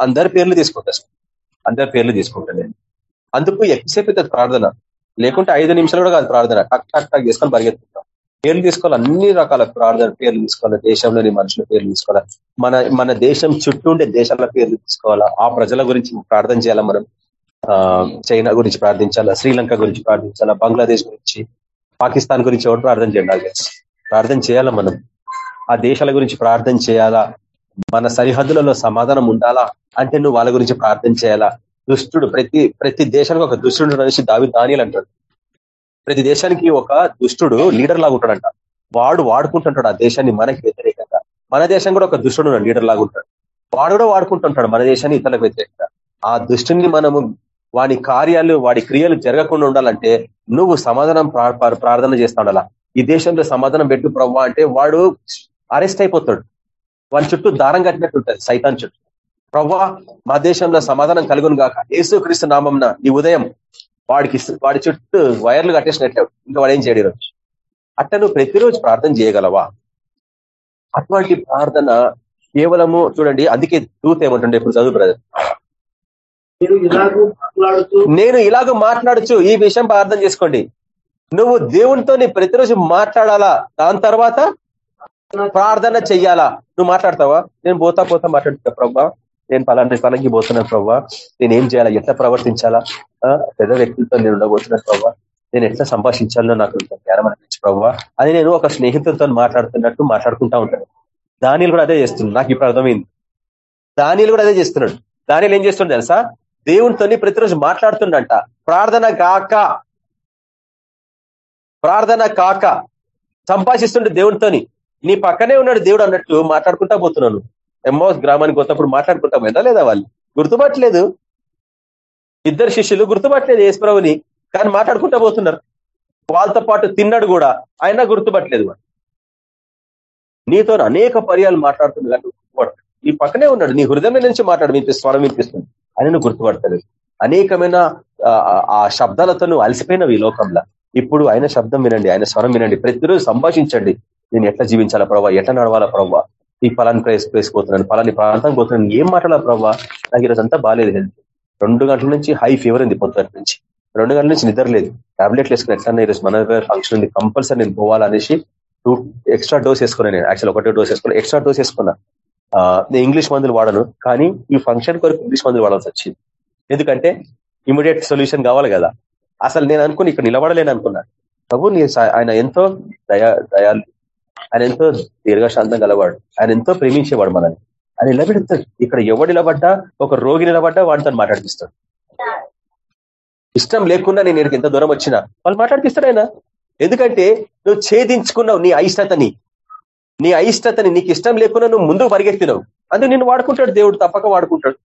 అందరి పేర్లు తీసుకుంటా. అందరి పేర్లు తీసుకుంటా నేను. అందుకు ఎక్కువసేపు ప్రార్థన. లేకుంటే ఐదు నిమిషాలు కూడా కాదు ప్రార్థన. టక్ టక్ టక్ చేసుకొని పరిగెత్తుకుంటాం. పేర్లు తీసుకోవాలి అన్ని రకాల ప్రార్థన పేర్లు తీసుకోవాలి దేశంలోని మనుషుల పేర్లు తీసుకోవాలి. మన మన దేశం చుట్టూ ఉండే దేశాల పేర్లు తీసుకోవాలా? ఆ ప్రజల గురించి ప్రార్థన చేయాలా మనం? ఆ చైనా గురించి ప్రార్థించాలా? శ్రీలంక గురించి ప్రార్థించాలా? బంగ్లాదేశ్ గురించి? పాకిస్తాన్ గురించి ఎవరు ప్రార్థన చేయాలి? ప్రార్థన చేయాలా మనం? ఆ దేశాల గురించి ప్రార్థన చేయాలా? మన సరిహద్దులలో సమాధానం ఉండాలా? అంటే నువ్వు వాళ్ళ గురించి ప్రార్థన చేయాలా? దుష్టుడు ప్రతి ప్రతి దేశానికి ఒక దుష్టుడు అనేసి దావి దానియాలు అంటాడు. ప్రతి దేశానికి ఒక దుష్టుడు లీడర్ లాగా ఉంటాడంట. వాడు వాడుకుంటుంటాడు ఆ దేశాన్ని మనకి వ్యతిరేకంగా. మన దేశం కూడా ఒక దుష్టుడు లీడర్ లాగా ఉంటాడు. వాడు కూడా వాడుకుంటుంటాడు మన దేశాన్ని ఇతరులకు వ్యతిరేకంగా. ఆ దుష్టుని మనము వాడి కార్యాలు వాడి క్రియలు జరగకుండా ఉండాలంటే నువ్వు సమాధానం ప్రార్థన చేస్తా ఉండాలా? ఈ దేశంలో సమాధానం పెట్టు ప్రవ్వా అంటే వాడు అరెస్ట్ అయిపోతాడు. వాని చుట్టూ దారం కట్టినట్టు ఉంటుంది సైతాన్ చుట్టూ. ప్రవ్వా మా దేశంలో సమాధానం కలుగును గాక. యేసు క్రీస్తు నామంన ఈ ఉదయం వాడికి వాడి చుట్టూ వైర్లు కట్టేసినట్టు ఇంకా వాడు ఏం చేయడు ఈరోజు? అట్ట నువ్వు ప్రతిరోజు ప్రార్థన చేయగలవా? అటువంటి ప్రార్థన కేవలము చూడండి అందుకే దూత ఏమంటుండే ఇప్పుడు చదువు బ్రదర్. నేను ఇలాగ మాట్లాడచ్చు ఈ విషయం ప్రార్థన చేసుకోండి. నువ్వు దేవునితో ప్రతిరోజు మాట్లాడాలా? దాని తర్వాత ప్రార్థన చెయ్యాలా? నువ్వు మాట్లాడతావా? నేను పోతా పోతా మాట్లాడుతా ప్రభా. నేను పలాంటి పలాకి పోతున్నాను ప్రవ్వా. నేను ఏం చేయాలా? ఎట్లా ప్రవర్తించాలా? పెద్ద వ్యక్తులతో నేను ఉండబోతున్నాను ప్రవ్వా. నేను ఎట్లా సంభాషించాలో నాకు జ్ఞానం అనిపించి ప్రవ్వా. అని నేను ఒక స్నేహితులతో మాట్లాడుతున్నట్టు మాట్లాడుకుంటా ఉంటాను. దానిలు కూడా అదే చేస్తున్నాడు. నాకు ఇప్పుడు అర్థమైంది. దానిలు కూడా అదే చేస్తున్నాడు. దానిలు ఏం చేస్తుండే తెలుసా? దేవునితోని ప్రతిరోజు మాట్లాడుతుండంట. ప్రార్థన కాక ప్రార్థన కాక. సంభాషిస్తుండే దేవునితోని. నీ పక్కనే ఉన్నాడు దేవుడు అన్నట్టు మాట్లాడుకుంటా పోతున్నాను. ఎమ్మోస్ గ్రామానికి కొత్తప్పుడు మాట్లాడుకుంటాం పోయిందా లేదా వాళ్ళు? గుర్తుపట్టలేదు. ఇద్దరు శిష్యులు గుర్తుపట్టలేదు యేసుప్రభుని కానీ మాట్లాడుకుంటా పోతున్నారు. వాళ్ళతో పాటు తిన్నాడు కూడా అయినా గుర్తుపట్టలేదు వాడు నీతో అనేక పర్యాలు మాట్లాడుతుంది కానీ గుర్తుపడతాడు నీ పక్కనే ఉన్నాడు నీ హృదయం నుంచి మాట్లాడు వినిపి స్వరం వినిపిస్తుంది. అని నువ్వు అనేకమైన ఆ శబ్దాలతోను అలసిపోయినవి ఈ లోకంలో. ఇప్పుడు ఆయన శబ్దం వినండి ఆయన స్వరం వినండి. ప్రతిరోజు సంభాషించండి. నేను ఎట్లా జీవించాలా ప్రభావ ఎట్లా నడవాలా ప్రభావ ఈ ఫలాన్ని ప్రేస్ పోతున్నాను ఫలాన్ని ప్రాంతం పోతున్నాను ఏం మాట్లాడాలి ప్రభావ నాకు ఈరోజు అంతా బాగాలేదు హెల్త్. రెండు గంటల నుంచి హై ఫీవర్ ఉంది పొద్దుటి నుంచి. రెండు గంటల నుంచి నిద్ర లేదు. టాబ్లెట్లు వేసుకుని ఎట్లా ఈరోజు మన ఫంక్షన్ ఉంది. కంపల్సరీ నేను పోవాలనేసి టూ ఎక్స్ట్రా డోస్ వేసుకున్నాను నేను. యాక్చువల్ ఒకటే డోస్ వేసుకున్నా. ఎక్స్ట్రా డోస్ వేసుకున్నా. నేను ఇంగ్లీష్ మందులు వాడను. కానీ ఈ ఫంక్షన్ కొరకు ఇంగ్లీష్ మందులు వాడాల్సి వచ్చింది. ఎందుకంటే ఇమీడియట్ సొల్యూషన్ కావాలి కదా. అసలు నేను అనుకుని ఇక్కడ నిలబడలేను అనుకున్నాను ప్రభు నీ ఆయన ఎంతో దయా దయాలు ఆయన ఎంతో దీర్ఘశాంతం గలవాడు. ఆయన ఎంతో ప్రేమించేవాడు మనల్ని. ఆయన నిలబెడతాడు. ఇక్కడ ఎవడు నిలబడ్డా ఒక రోగి నిలబడ్డా వాడితో మాట్లాడిపిస్తాడు. ఇష్టం లేకుండా నేను ఎంత దూరం వచ్చినా వాళ్ళు మాట్లాడిపిస్తాడు ఆయన. ఎందుకంటే నువ్వు ఛేదించుకున్నావు నీ అయిష్టతని. నీ అయిష్టతని నీకు ఇష్టం లేకుండా నువ్వు ముందుకు పరిగెత్తినావు. అందుకు నిన్ను వాడుకుంటాడు దేవుడు తప్పక వాడుకుంటాడు.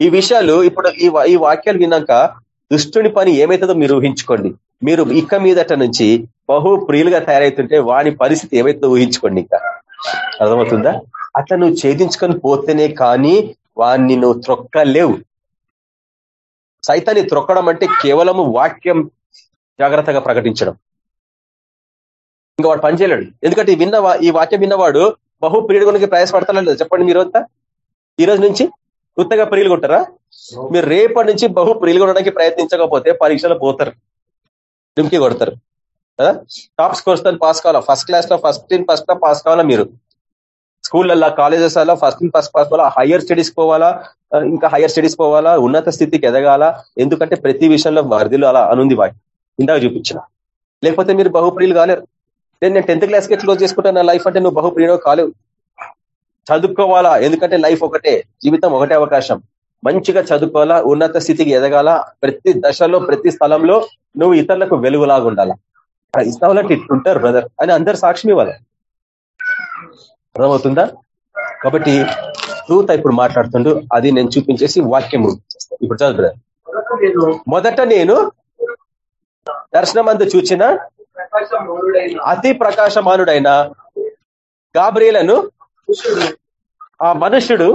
ఈ విషయాలు ఇప్పుడు ఈ వాక్యాలు విన్నాక దుష్టుని పని ఏమైతుందో మీరు ఊహించుకోండి. మీరు ఇక్క మీదట నుంచి బహు ప్రియులుగా తయారైతుంటే వాని పరిస్థితి ఏమైతుందో ఊహించుకోండి ఇంకా. అర్థమవుతుందా? అట్లా నువ్వు ఛేదించుకొని పోతేనే కానీ వాన్ని నువ్వు త్రొక్కలేవు. సైతాన్ని త్రొక్కడం అంటే కేవలము వాక్యం జాగ్రత్తగా ప్రకటించడం. ఇంకా వాడు పనిచేయలేడు ఎందుకంటే విన్న ఈ వాక్యం విన్నవాడు బహు ప్రియుడు ప్రయాసపడతాడు చెప్పండి మీరు అంతా. ఈ రోజు నుంచి కొత్తగా ప్రియులు కొంటారా మీరు రేపటి నుంచి బహు ప్రియులు కొనడానికి ప్రయత్నించకపోతే పరీక్షలు పోతారు. డుమ్కి కొడతారు. టాప్ స్కోర్స్తో పాస్ కావాలా? ఫస్ట్ క్లాస్లో ఫస్ట్ ఇన్ ఫస్ట్లో పాస్ కావాలా మీరు? స్కూళ్ళల్లో కాలేజెస్ అలా ఫస్ట్ ఫస్ట్ పాస్ కావాలా హైయర్ స్టడీస్ పోవాలా? ఇంకా హైయర్ స్టడీస్ పోవాలా? ఉన్నత స్థితికి ఎదగాల? ఎందుకంటే ప్రతి విషయంలో వరదలు అలా అనుంది వాటి ఇందాక చూపించిన. లేకపోతే మీరు బహుప్రియులు కాలేరు. నేను టెన్త్ క్లాస్కి క్లోజ్ చేసుకుంటాను నా లైఫ్ అంటే నువ్వు బహుప్రియుడు కాలేవు. చదువుకోవాలా? ఎందుకంటే లైఫ్ ఒకటే జీవితం ఒకటే అవకాశం. మంచిగా చదువుకోవాలా? ఉన్నత స్థితికి ఎదగాల? ప్రతి దశలో ప్రతి స్థలంలో నువ్వు ఇతరులకు వెలుగులాగా ఉండాలా ఇస్తావాలంటే ఇట్లుంటారు బ్రదర్ అని అందరు సాక్ష్యం ఇవ్వాలి అర్థమవుతుందా? కాబట్టి ట్రూత్ ఇప్పుడు మాట్లాడుతుండు. అది నేను చూపించేసి వాక్యము ఇప్పుడు చదువు బ్రదర్ మొదట నేను దర్శనమందు చూచిన అతి ప్రకాశమానుడైన గాబ్రియలను ఆ మనుష్యుడు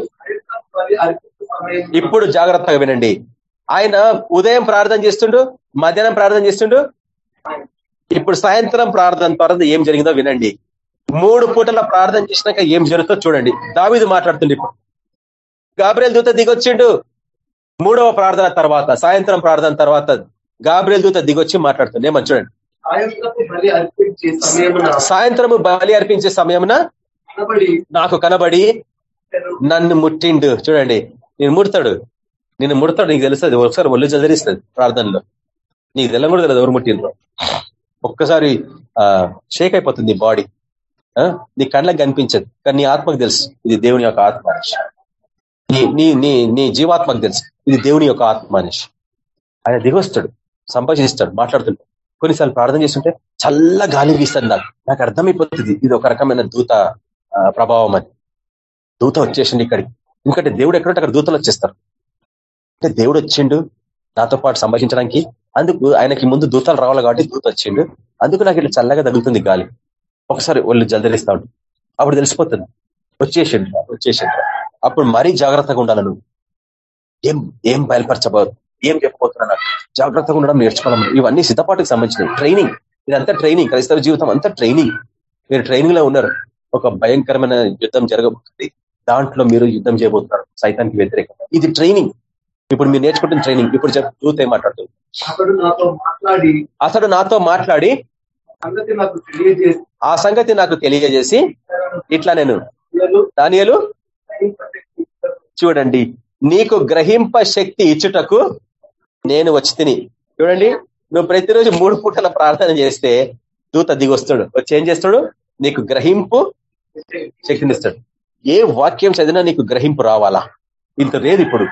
ఇప్పుడు జాగ్రత్తగా వినండి. ఆయన ఉదయం ప్రార్థన చేస్తుండు మధ్యాహ్నం ప్రార్థన చేస్తుండు ఇప్పుడు సాయంత్రం ప్రార్థన తర్వాత ఏం జరిగిందో వినండి. మూడు పూటల ప్రార్థన చేసినాక ఏం జరుగుతుందో చూడండి. దావిదు మాట్లాడుతుంది ఇప్పుడు. గాబ్రేల్ దూత దిగొచ్చిండు. మూడవ ప్రార్థన తర్వాత సాయంత్రం ప్రార్థన తర్వాత గాబ్రేల్ దూత దిగొచ్చి మాట్లాడుతుంది ఏమని చూడండి. సాయంత్రము బలి అర్పించే సమయమున నాకు కనబడి నన్ను ముట్టిండు. చూడండి. నేను ముడతాడు. నేను ముడతాడు. నీకు తెలుస్తుంది. ఒకసారి ఒళ్ళు చదివిస్తుంది ప్రార్థనలో. నీకు తెల్లం కూడా తెలియదు ఎవరు ముట్టిండ్రు. ఒక్కసారి షేక్ అయిపోతుంది బాడీ. నీ కళ్ళకి కనిపించదు. కానీ నీ ఆత్మకు తెలుసు ఇది దేవుని యొక్క ఆత్మ నీ నీ నీ నీ జీవాత్మకు తెలుసు ఇది దేవుని యొక్క ఆత్మ అనేసి ఆయన దిగొస్తాడు సంభాషిస్తాడు మాట్లాడుతుంటాడు. కొన్నిసార్లు ప్రార్థన చేస్తుంటే చల్ల గాలి వీస్తాడు నాకు. నాకు అర్థమైపోతుంది ఇది ఒక రకమైన దూత ప్రభావం అని దూత వచ్చేసింది ఇక్కడికి. ఎందుకంటే దేవుడు ఎక్కడంటే అక్కడ దూతలు వచ్చేస్తారు. అంటే దేవుడు వచ్చిండు నాతో పాటు సంభాషించడానికి అందుకు ఆయనకి ముందు దూతలు రావాలి కాబట్టి దూత వచ్చిండు. అందుకు నాకు ఇట్లా చల్లగా తగులుతుంది గాలి. ఒకసారి ఒళ్ళు జల్దరిస్తా ఉంటాడు అప్పుడు తెలిసిపోతుంది. వచ్చేసిండు వచ్చేసిండు. అప్పుడు మరీ జాగ్రత్తగా ఉండాలి నువ్వు. ఏం ఏం బయలుపరచబోదు? ఏం చెప్పబోతున్నా జాగ్రత్తగా ఉండడం నేర్చుకోవాలి ఇవన్నీ సిద్ధపాటుకు సంబంధించినవి. ట్రైనింగ్ ఇదంతా ట్రైనింగ్ క్రైస్తవ జీవితం అంతా ట్రైనింగ్ మీరు ట్రైనింగ్లో ఉన్నారు. ఒక భయంకరమైన యుద్ధం జరగబోతుంది. దాంట్లో మీరు యుద్ధం చేయబోతున్నారు. సైతానికి వ్యతిరేకంగా. ఇది ట్రైనింగ్ ఇప్పుడు మీరు నేర్చుకుంటున్న ట్రైనింగ్ ఇప్పుడు చెప్పు చూతే మాట్లాడుతుంది అతడు నాతో మాట్లాడి అతడు నాతో ఆ సంగతి నాకు తెలియజేసి ఇట్లా నేను "ఇతడు దానియలు చూడండి నీకు గ్రహింప శక్తి ఇచ్చుటకు నేను వచ్చి తిని. చూడండి నువ్వు ప్రతిరోజు మూడు పూటల ప్రార్థన చేస్తే దూత దిగొస్తాడు. వచ్చి ఏం చేస్తాడు? నీకు గ్రహింపు శక్తినిస్తాడు ఏ వాక్యం చదివినా నీకు గ్రహింపు రావాలా? ఇంత లేదు ఇప్పుడు.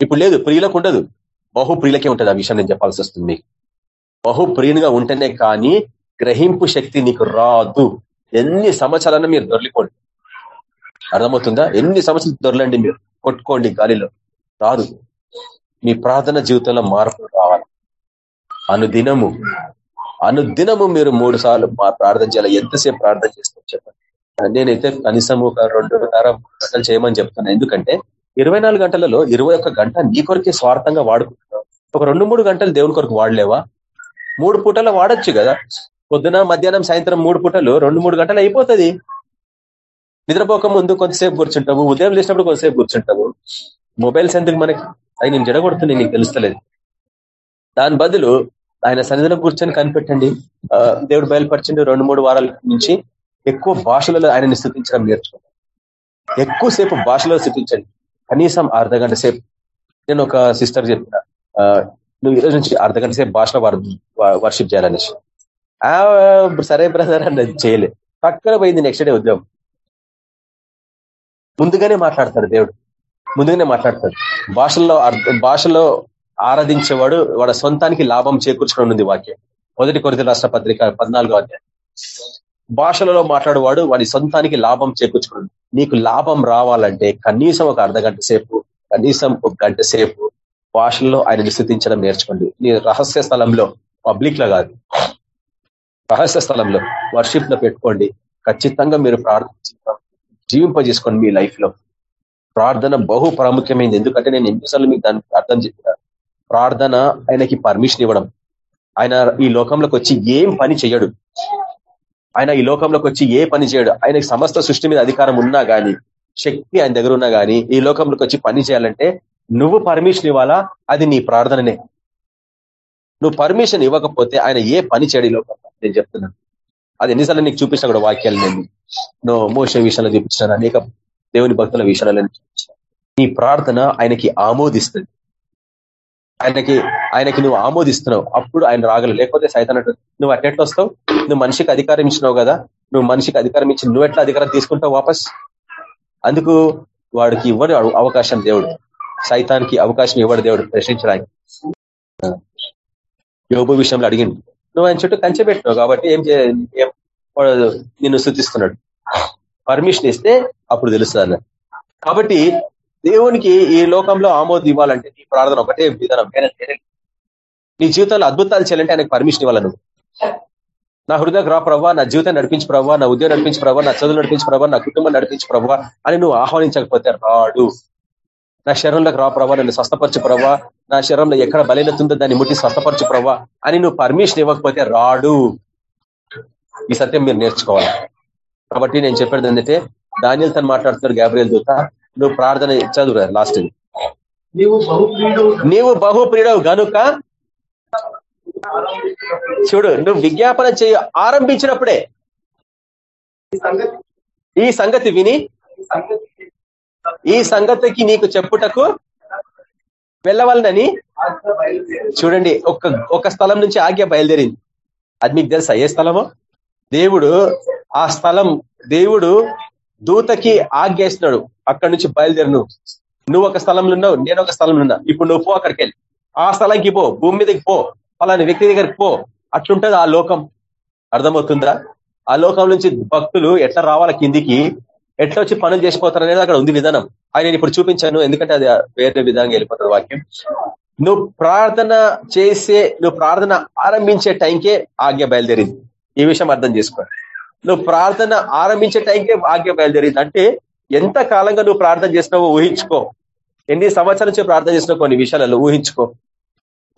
ఇప్పుడు లేదు ప్రియులకు ఉండదు. బహు ప్రియులకే ఉంటుంది ఆ విషయం నేను చెప్పాల్సి వస్తుంది. మీకు బహు ప్రియునిగా ఉంటేనే కానీ గ్రహింపు శక్తి నీకు రాదు. ఎన్ని సంవత్సరాలన్నా మీరు దొరలిపోండి అర్థమవుతుందా? ఎన్ని సంవత్సరాలు దొరలండి మీరు? కొట్టుకోండి గాలిలో. రాదు. మీ ప్రార్థన జీవితంలో మార్పులు రావాలి. అనుదినము. అనుదినము మీరు మూడు సార్లు ప్రార్థన చేయాలి. ఎంతసేపు ప్రార్థన చేసుకోవచ్చు చెప్పండి. నేనైతే కనీసం ఒక రెండున్నర గంటలు చేయమని చెప్తున్నా. ఎందుకంటే ఇరవై గంటలలో ఇరవై గంట నీ కొరకే స్వార్థంగా వాడుకుంటున్నావు. ఒక రెండు మూడు గంటలు దేవుని కొరకు వాడలేవా? మూడు పూటలు వాడచ్చు కదా. పొద్దున మధ్యాహ్నం సాయంత్రం మూడు పూటలు రెండు మూడు గంటలు అయిపోతుంది. నిద్రపోక ముందు కొంతసేపు కూర్చుంటాము ఉదయం లేచినప్పుడు కొంతసేపు కూర్చుంటాము మొబైల్స్ ఎందుకు మనకి? అవి నేను జడగొడుతుంది నీకు తెలుస్తలేదు. దాని బదులు ఆయన సన్నిధిలో కూర్చొని కనిపెట్టండి. దేవుడు బయలుపరిచింది రెండు మూడు వారాల నుంచి ఎక్కువ భాషలలో ఆయనని స్థుతించడం నేర్చుకోండి. ఎక్కువసేపు భాషలో స్థుతించండి. కనీసం అర్ధ గంట సేపు నేను ఒక సిస్టర్ చెప్పిన నువ్వు ఈరోజు నుంచి అర్ధ గంట సేపు భాషలో వర్షిప్ చేయాలనేసి. సరే బ్రదర్ అన్నది చేయలే. పక్కన పోయింది నెక్స్ట్ డే ఉద్యోగం. ముందుగానే మాట్లాడతాడు దేవుడు. ముందుగానే మాట్లాడతాడు. భాషల్లో భాషలో ఆరాధించేవాడు వాడు సొంతానికి లాభం చేకూర్చడం ఉంది వాక్యం. మొదటి కొరిత రాష్ట్ర పత్రిక పద్నాలుగో అధ్యాయం. భాషలలో మాట్లాడేవాడు వాడి సొంతానికి లాభం చేకూర్చుకున్నాడు. నీకు లాభం రావాలంటే కనీసం ఒక అర్ధ గంట సేపు కనీసం ఒక గంట సేపు భాషల్లో ఆయన విస్తృతించడం నేర్చుకోండి. నీ రహస్య స్థలంలో పబ్లిక్లో కాదు. రహస్య స్థలంలో వర్షిప్లో పెట్టుకోండి. ఖచ్చితంగా మీరు ప్రార్థన జీవింపజేసుకోండి మీ లైఫ్లో ప్రార్థన బహు ప్రాముఖ్యమైంది ఎందుకంటే నేను ఎన్నిసార్లు మీకు దాన్ని అర్థం చెప్పిన ప్రార్థన ఆయనకి పర్మిషన్ ఇవ్వడం. ఆయన ఈ లోకంలోకి వచ్చి ఏం పని చేయడు ఆయన ఈ లోకంలోకి వచ్చి ఏ పని చేయడు. ఆయనకి సమస్త సృష్టి మీద అధికారం ఉన్నా గానీ శక్తి ఆయన దగ్గర ఉన్నా గాని ఈ లోకంలోకి వచ్చి పని చేయాలంటే నువ్వు పర్మిషన్ ఇవ్వాలా? అది నీ ప్రార్థననే. నువ్వు పర్మిషన్ ఇవ్వకపోతే ఆయన ఏ పని చేయడు ఈ లోకంలో. నేను చెప్తున్నాను అది ఎన్నిసార్లు నీకు చూపించిన కూడా వాక్యాలు నేను. నువ్వు మోస విషయంలో చూపించాను అనేక దేవుని భక్తుల విషయాలను చూపించాను నీ ప్రార్థన ఆయనకి ఆమోదిస్తుంది. ఆయనకి ఆయనకి నువ్వు ఆమోదిస్తున్నావు. అప్పుడు ఆయన రాగలవు. లేకపోతే సైతానట్టు నువ్వు అట్టెట్లు వస్తావు? నువ్వు మనిషికి అధికారం ఇచ్చినావు కదా నువ్వు మనిషికి అధికారం ఇచ్చి నువ్వు ఎట్లా అధికారం తీసుకుంటావు వాపస్? అందుకు వాడికి ఇవ్వడు అవకాశం దేవుడు. సైతానికి అవకాశం ఇవ్వడు దేవుడు ప్రశ్నించడానికి. యోగు విషయంలో అడిగింది నువ్వు ఆయన చుట్టూ కంచె పెట్టినావు కాబట్టి ఏం నిన్ను శుద్ధిస్తున్నాడు పర్మిషన్ ఇస్తే అప్పుడు తెలుస్తుంది కాబట్టి దేవునికి ఈ లోకంలో ఆమోదం ఇవ్వాలంటే నీ ప్రార్థన ఒకటే విధానం. నీ జీవితంలో అద్భుతాలు చేయాలంటే ఆయనకు పర్మిషన్ ఇవ్వాలి నువ్వు. నా హృదయ రా ప్రవ్వా నా జీవితం నడిపించి ప్రవ్వా నా ఉద్యోగం నడిపించి ప్రవ్వా నా చదువు నడిపించి ప్రవ్వా నా కుటుంబం నడిపించి ప్రవ్వా అని నువ్వు ఆహ్వానించకపోతే రాడు. నా శరీరంలోకి రా ప్రవ్వా నన్ను స్వస్థపరచు ప్రవ్వా. నా శరీరంలో ఎక్కడ బలైనతుందో దాన్ని ముట్టి స్వస్థపరచు ప్రవ్వా అని నువ్వు పర్మిషన్ ఇవ్వకపోతే రాడు. ఈ సత్యం మీరు నేర్చుకోవాలి. కాబట్టి నేను చెప్పేది ఏంటంటే ధాన్యాలు తను మాట్లాడుతున్నారు గ్యాబ్రియల్ దూత. నువ్వు ప్రార్థన చదువు లాస్ట్ నీవు బహుప్రియుడవు గనుక చూడు నువ్వు విజ్ఞాపన చేయ ఆరంభించినప్పుడే ఈ సంగతి విని ఈ సంగతికి నీకు చెప్పుటకు వెళ్ళవాలనని చూడండి ఒక ఒక స్థలం నుంచి ఆజ్ఞ బయలుదేరింది. అది మీకు తెలుసా ఏ స్థలమో? దేవుడు ఆ స్థలం దేవుడు దూతకి ఆజ్ఞేస్తున్నాడు అక్కడి నుంచి బయలుదేరు నువ్వు. నువ్వు ఒక స్థలంలో ఉన్నావు నేను ఒక స్థలంలో ఉన్నా. ఇప్పుడు నువ్వు పో అక్కడికి వెళ్ళి. ఆ స్థలంకి పో భూమి మీదకి పో. అలాని వ్యక్తి దగ్గరికి పో అట్లుంటది ఆ లోకం. అర్థమవుతుందా? ఆ లోకం నుంచి భక్తులు ఎట్లా రావాల కిందికి? ఎట్లా వచ్చి పనులు చేసిపోతారు అనేది అక్కడ ఉంది విధానం. ఆయన ఇప్పుడు చూపించాను ఎందుకంటే అది వేరే విధంగా వెళ్ళిపోతుంది వాక్యం. నువ్వు ప్రార్థన చేసే నువ్వు ప్రార్థన ఆరంభించే టైంకే ఆజ్ఞ బయలుదేరింది. ఈ విషయం అర్థం చేసుకో నువ్వు ప్రార్థన ఆరంభించే టైంకే ఆజ్ఞ బయలుదేరింది. అంటే ఎంత కాలంగా నువ్వు ప్రార్థన చేసినావో ఊహించుకో. ఎన్ని సంవత్సరాల నుంచి ప్రార్థన చేసినావు కొన్ని విషయాలలో ఊహించుకో.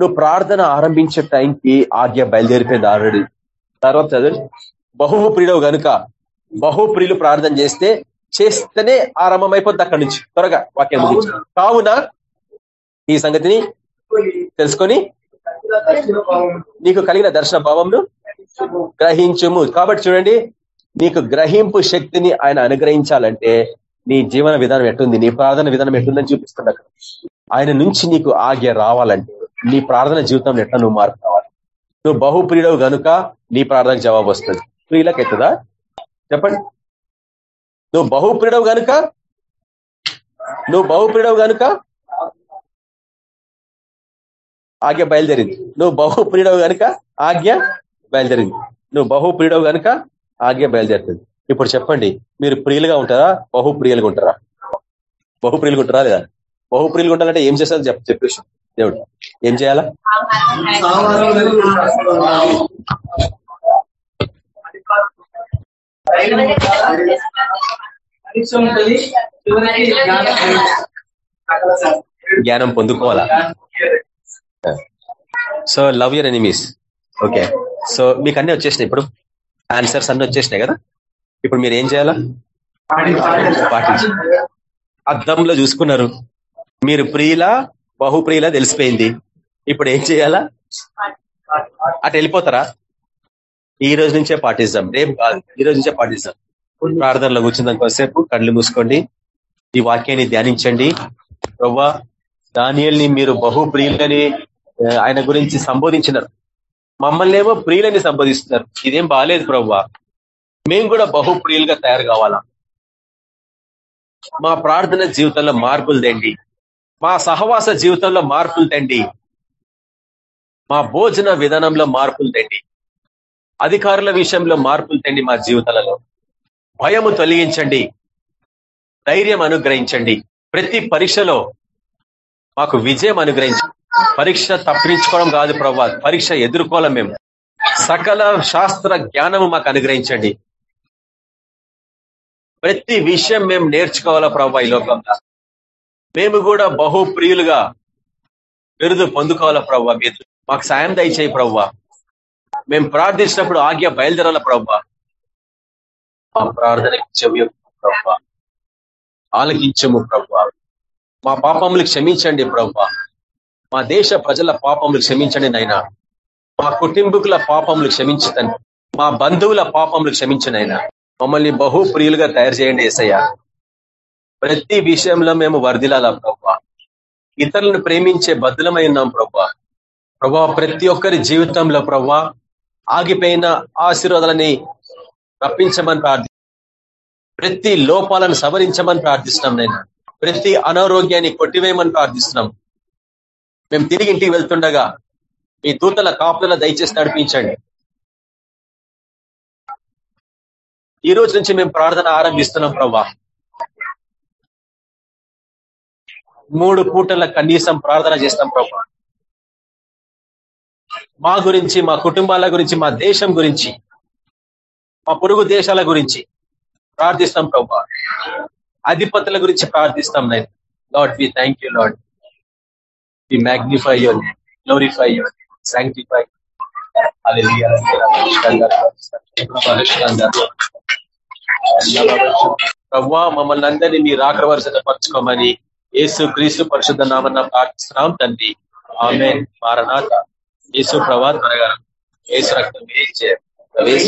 నువ్వు ప్రార్థన ఆరంభించే టైంకి ఆజ్ఞ బయలుదేరిపోయింది ఆల్రెడీ. తర్వాత చదువు. బహుప్రియుడు గనుక బహుప్రియులు ప్రార్థన చేస్తే చేస్తేనే ఆరంభం అక్కడి నుంచి. త్వరగా వాక్యం కావున ఈ సంగతిని తెలుసుకొని నీకు కలిగిన దర్శన భావంను గ్రహించుము. కాబట్టి చూడండి నీకు గ్రహింపు శక్తిని ఆయన అనుగ్రహించాలంటే నీ జీవన విధానం ఎట్టుంది నీ ప్రార్థన విధానం ఎట్టుందని చూపిస్తున్నా ఆయన నుంచి నీకు ఆజ్ఞ రావాలంటే. నీ ప్రార్థన జీవితంలో ఎట్లా నువ్వు మార్పు కావాలి నువ్వు బహుప్రియుడవు గనుక నీ ప్రార్థనకు జవాబు వస్తుంది. ప్రియులకు ఎత్తుదా చెప్పండి. నువ్వు బహుప్రియుడవు గనుక? నువ్వు బహుప్రియుడవు గనుక? ఆజ్ఞ బయలుదేరింది. నువ్వు బహుప్రియుడవు గనుక? ఆజ్ఞ బయలుదేరింది. నువ్వు బహుప్రియుడవు గనుక? ఆజ్ఞ బయలుదేరుతుంది. ఇప్పుడు చెప్పండి. మీరు ప్రియులుగా ఉంటారా? బహు ప్రియులుగా ఉంటారా? బహుప్రియులుగా ఉంటారా లేదా? బహు ప్రియులుగా ఉండాలంటే ఏం చేస్తారు? చెప్ప చెప్పేసి. దేవుడు. ఏం చేయాలా? జ్ఞానం పొందుకోవాలా? So love your enemies okay so మీకు అన్ని వచ్చేసినాయి ఇప్పుడు? ఆన్సర్స్ అన్ని వచ్చేసినాయి కదా? ఇప్పుడు మీరు ఏం చేయాలా? పాటించి. అద్దంలో చూసుకున్నారు. మీరు ప్రియులా? బహుప్రియుల తెలిసిపోయింది. ఇప్పుడు ఏం చేయాలా? అటు వెళ్ళిపోతారా? ఈ రోజు నుంచే పాటిస్తాం రేపు కాదు ఈ రోజు నుంచే పాటిస్తాం ప్రార్థనలో కూర్చుందాం కొద్దిసేపు కళ్ళు మూసుకోండి. ఈ వాక్యాన్ని ధ్యానించండి. ప్రవ్వా దానియల్ని మీరు బహు ప్రియులని ఆయన గురించి సంబోధించినారు. మమ్మల్ని ఏమో ప్రియులని సంబోధిస్తున్నారు. ఇదేం బాగాలేదు ప్రవ్వా. మేము కూడా బహు ప్రియులుగా తయారు కావాలా? మా ప్రార్థన జీవితంలో మార్పులు తెండి. మా సహవాస జీవితంలో మార్పులు తెండి. మా భోజన విధానంలో మార్పులు తెండి. అధికారుల విషయంలో మార్పులు తెండి మా జీవితాలలో. భయము తొలగించండి. ధైర్యం అనుగ్రహించండి. ప్రతి పరీక్షలో మాకు విజయం అనుగ్రహించండి. పరీక్ష తప్పించుకోవడం కాదు ప్రభా పరీక్ష ఎదుర్కోవాలి మేము. సకల శాస్త్ర జ్ఞానము మాకు అనుగ్రహించండి. ప్రతి విషయం మేము నేర్చుకోవాలా ప్రభా ఈ లోకంలో? మేము కూడా బహు ప్రియులుగా బిరుదు పొందుకోవాలా ప్రవ్వా? మీరు మాకు సాయం దయచేయి ప్రవ్వా. మేము ప్రార్థించినప్పుడు ఆజ్ఞ బయలుదేరాల ప్రవ్వా? మా ప్రార్థనకి చెవి ప్రవ్వా. ఆలకించము ప్రవ్వా. మా పాపములు క్షమించండి ప్రవ్వా. మా దేశ ప్రజల పాపములు క్షమించండి నైనా మా కుటుంబకుల పాపములు క్షమించదండి మా బంధువుల పాపములు క్షమించండి మమ్మల్ని బహు ప్రియులుగా తయారు చేయండి ఏసయ్య. ప్రతి విషయంలో మేము వర్దిలాలా ప్రభా. ఇతరులను ప్రేమించే బద్దులమై ఉన్నాం ప్రభా. ప్రభా ప్రతి ఒక్కరి జీవితంలో ప్రభా ఆగిపోయిన ఆశీర్వాదాలని రప్పించమని ప్రార్థి ప్రతి లోపాలను సవరించమని ప్రార్థిస్తున్నాం నేను. ప్రతి అనారోగ్యాన్ని కొట్టివేయమని ప్రార్థిస్తున్నాం. మేము తిరిగి ఇంటికి వెళ్తుండగా మీ దూతల కాపుల దయచేసి నడిపించండి. ఈ రోజు నుంచి మేము ప్రార్థన ఆరంభిస్తున్నాం ప్రభా. మూడు పూటల కనీసం ప్రార్థన చేస్తాం ప్రభా. మా గురించి మా కుటుంబాల గురించి మా దేశం గురించి మా పొరుగు దేశాల గురించి ప్రార్థిస్తాం ప్రభా. అధిపతుల గురించి ప్రార్థిస్తాం నేను. Lord we thank you Lord we magnify your glorify your sanctify ప్రవ్వా మమ్మల్ని అందరినీ మీరు రాకడ పరచుకోమని యేసు క్రీస్తు పరిశుద్ధ నామన్న ప్రార్థిస్తున్నాం తండ్రి. ఆమె మారనాథ. యేసు ప్రభా త్వరగా యేసు రక్తం వేసే ప్రవేశ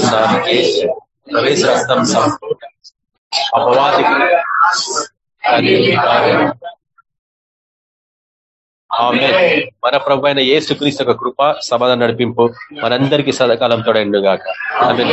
ప్రవేశ రక్తం సంపూర్ణ అపవాది ఆమె మన ప్రభు అయిన యేసు క్రీస్తు యొక్క కృప సమాధానం నడిపింపు మనందరికీ సదాకాలం తోడండుగాక ఆమె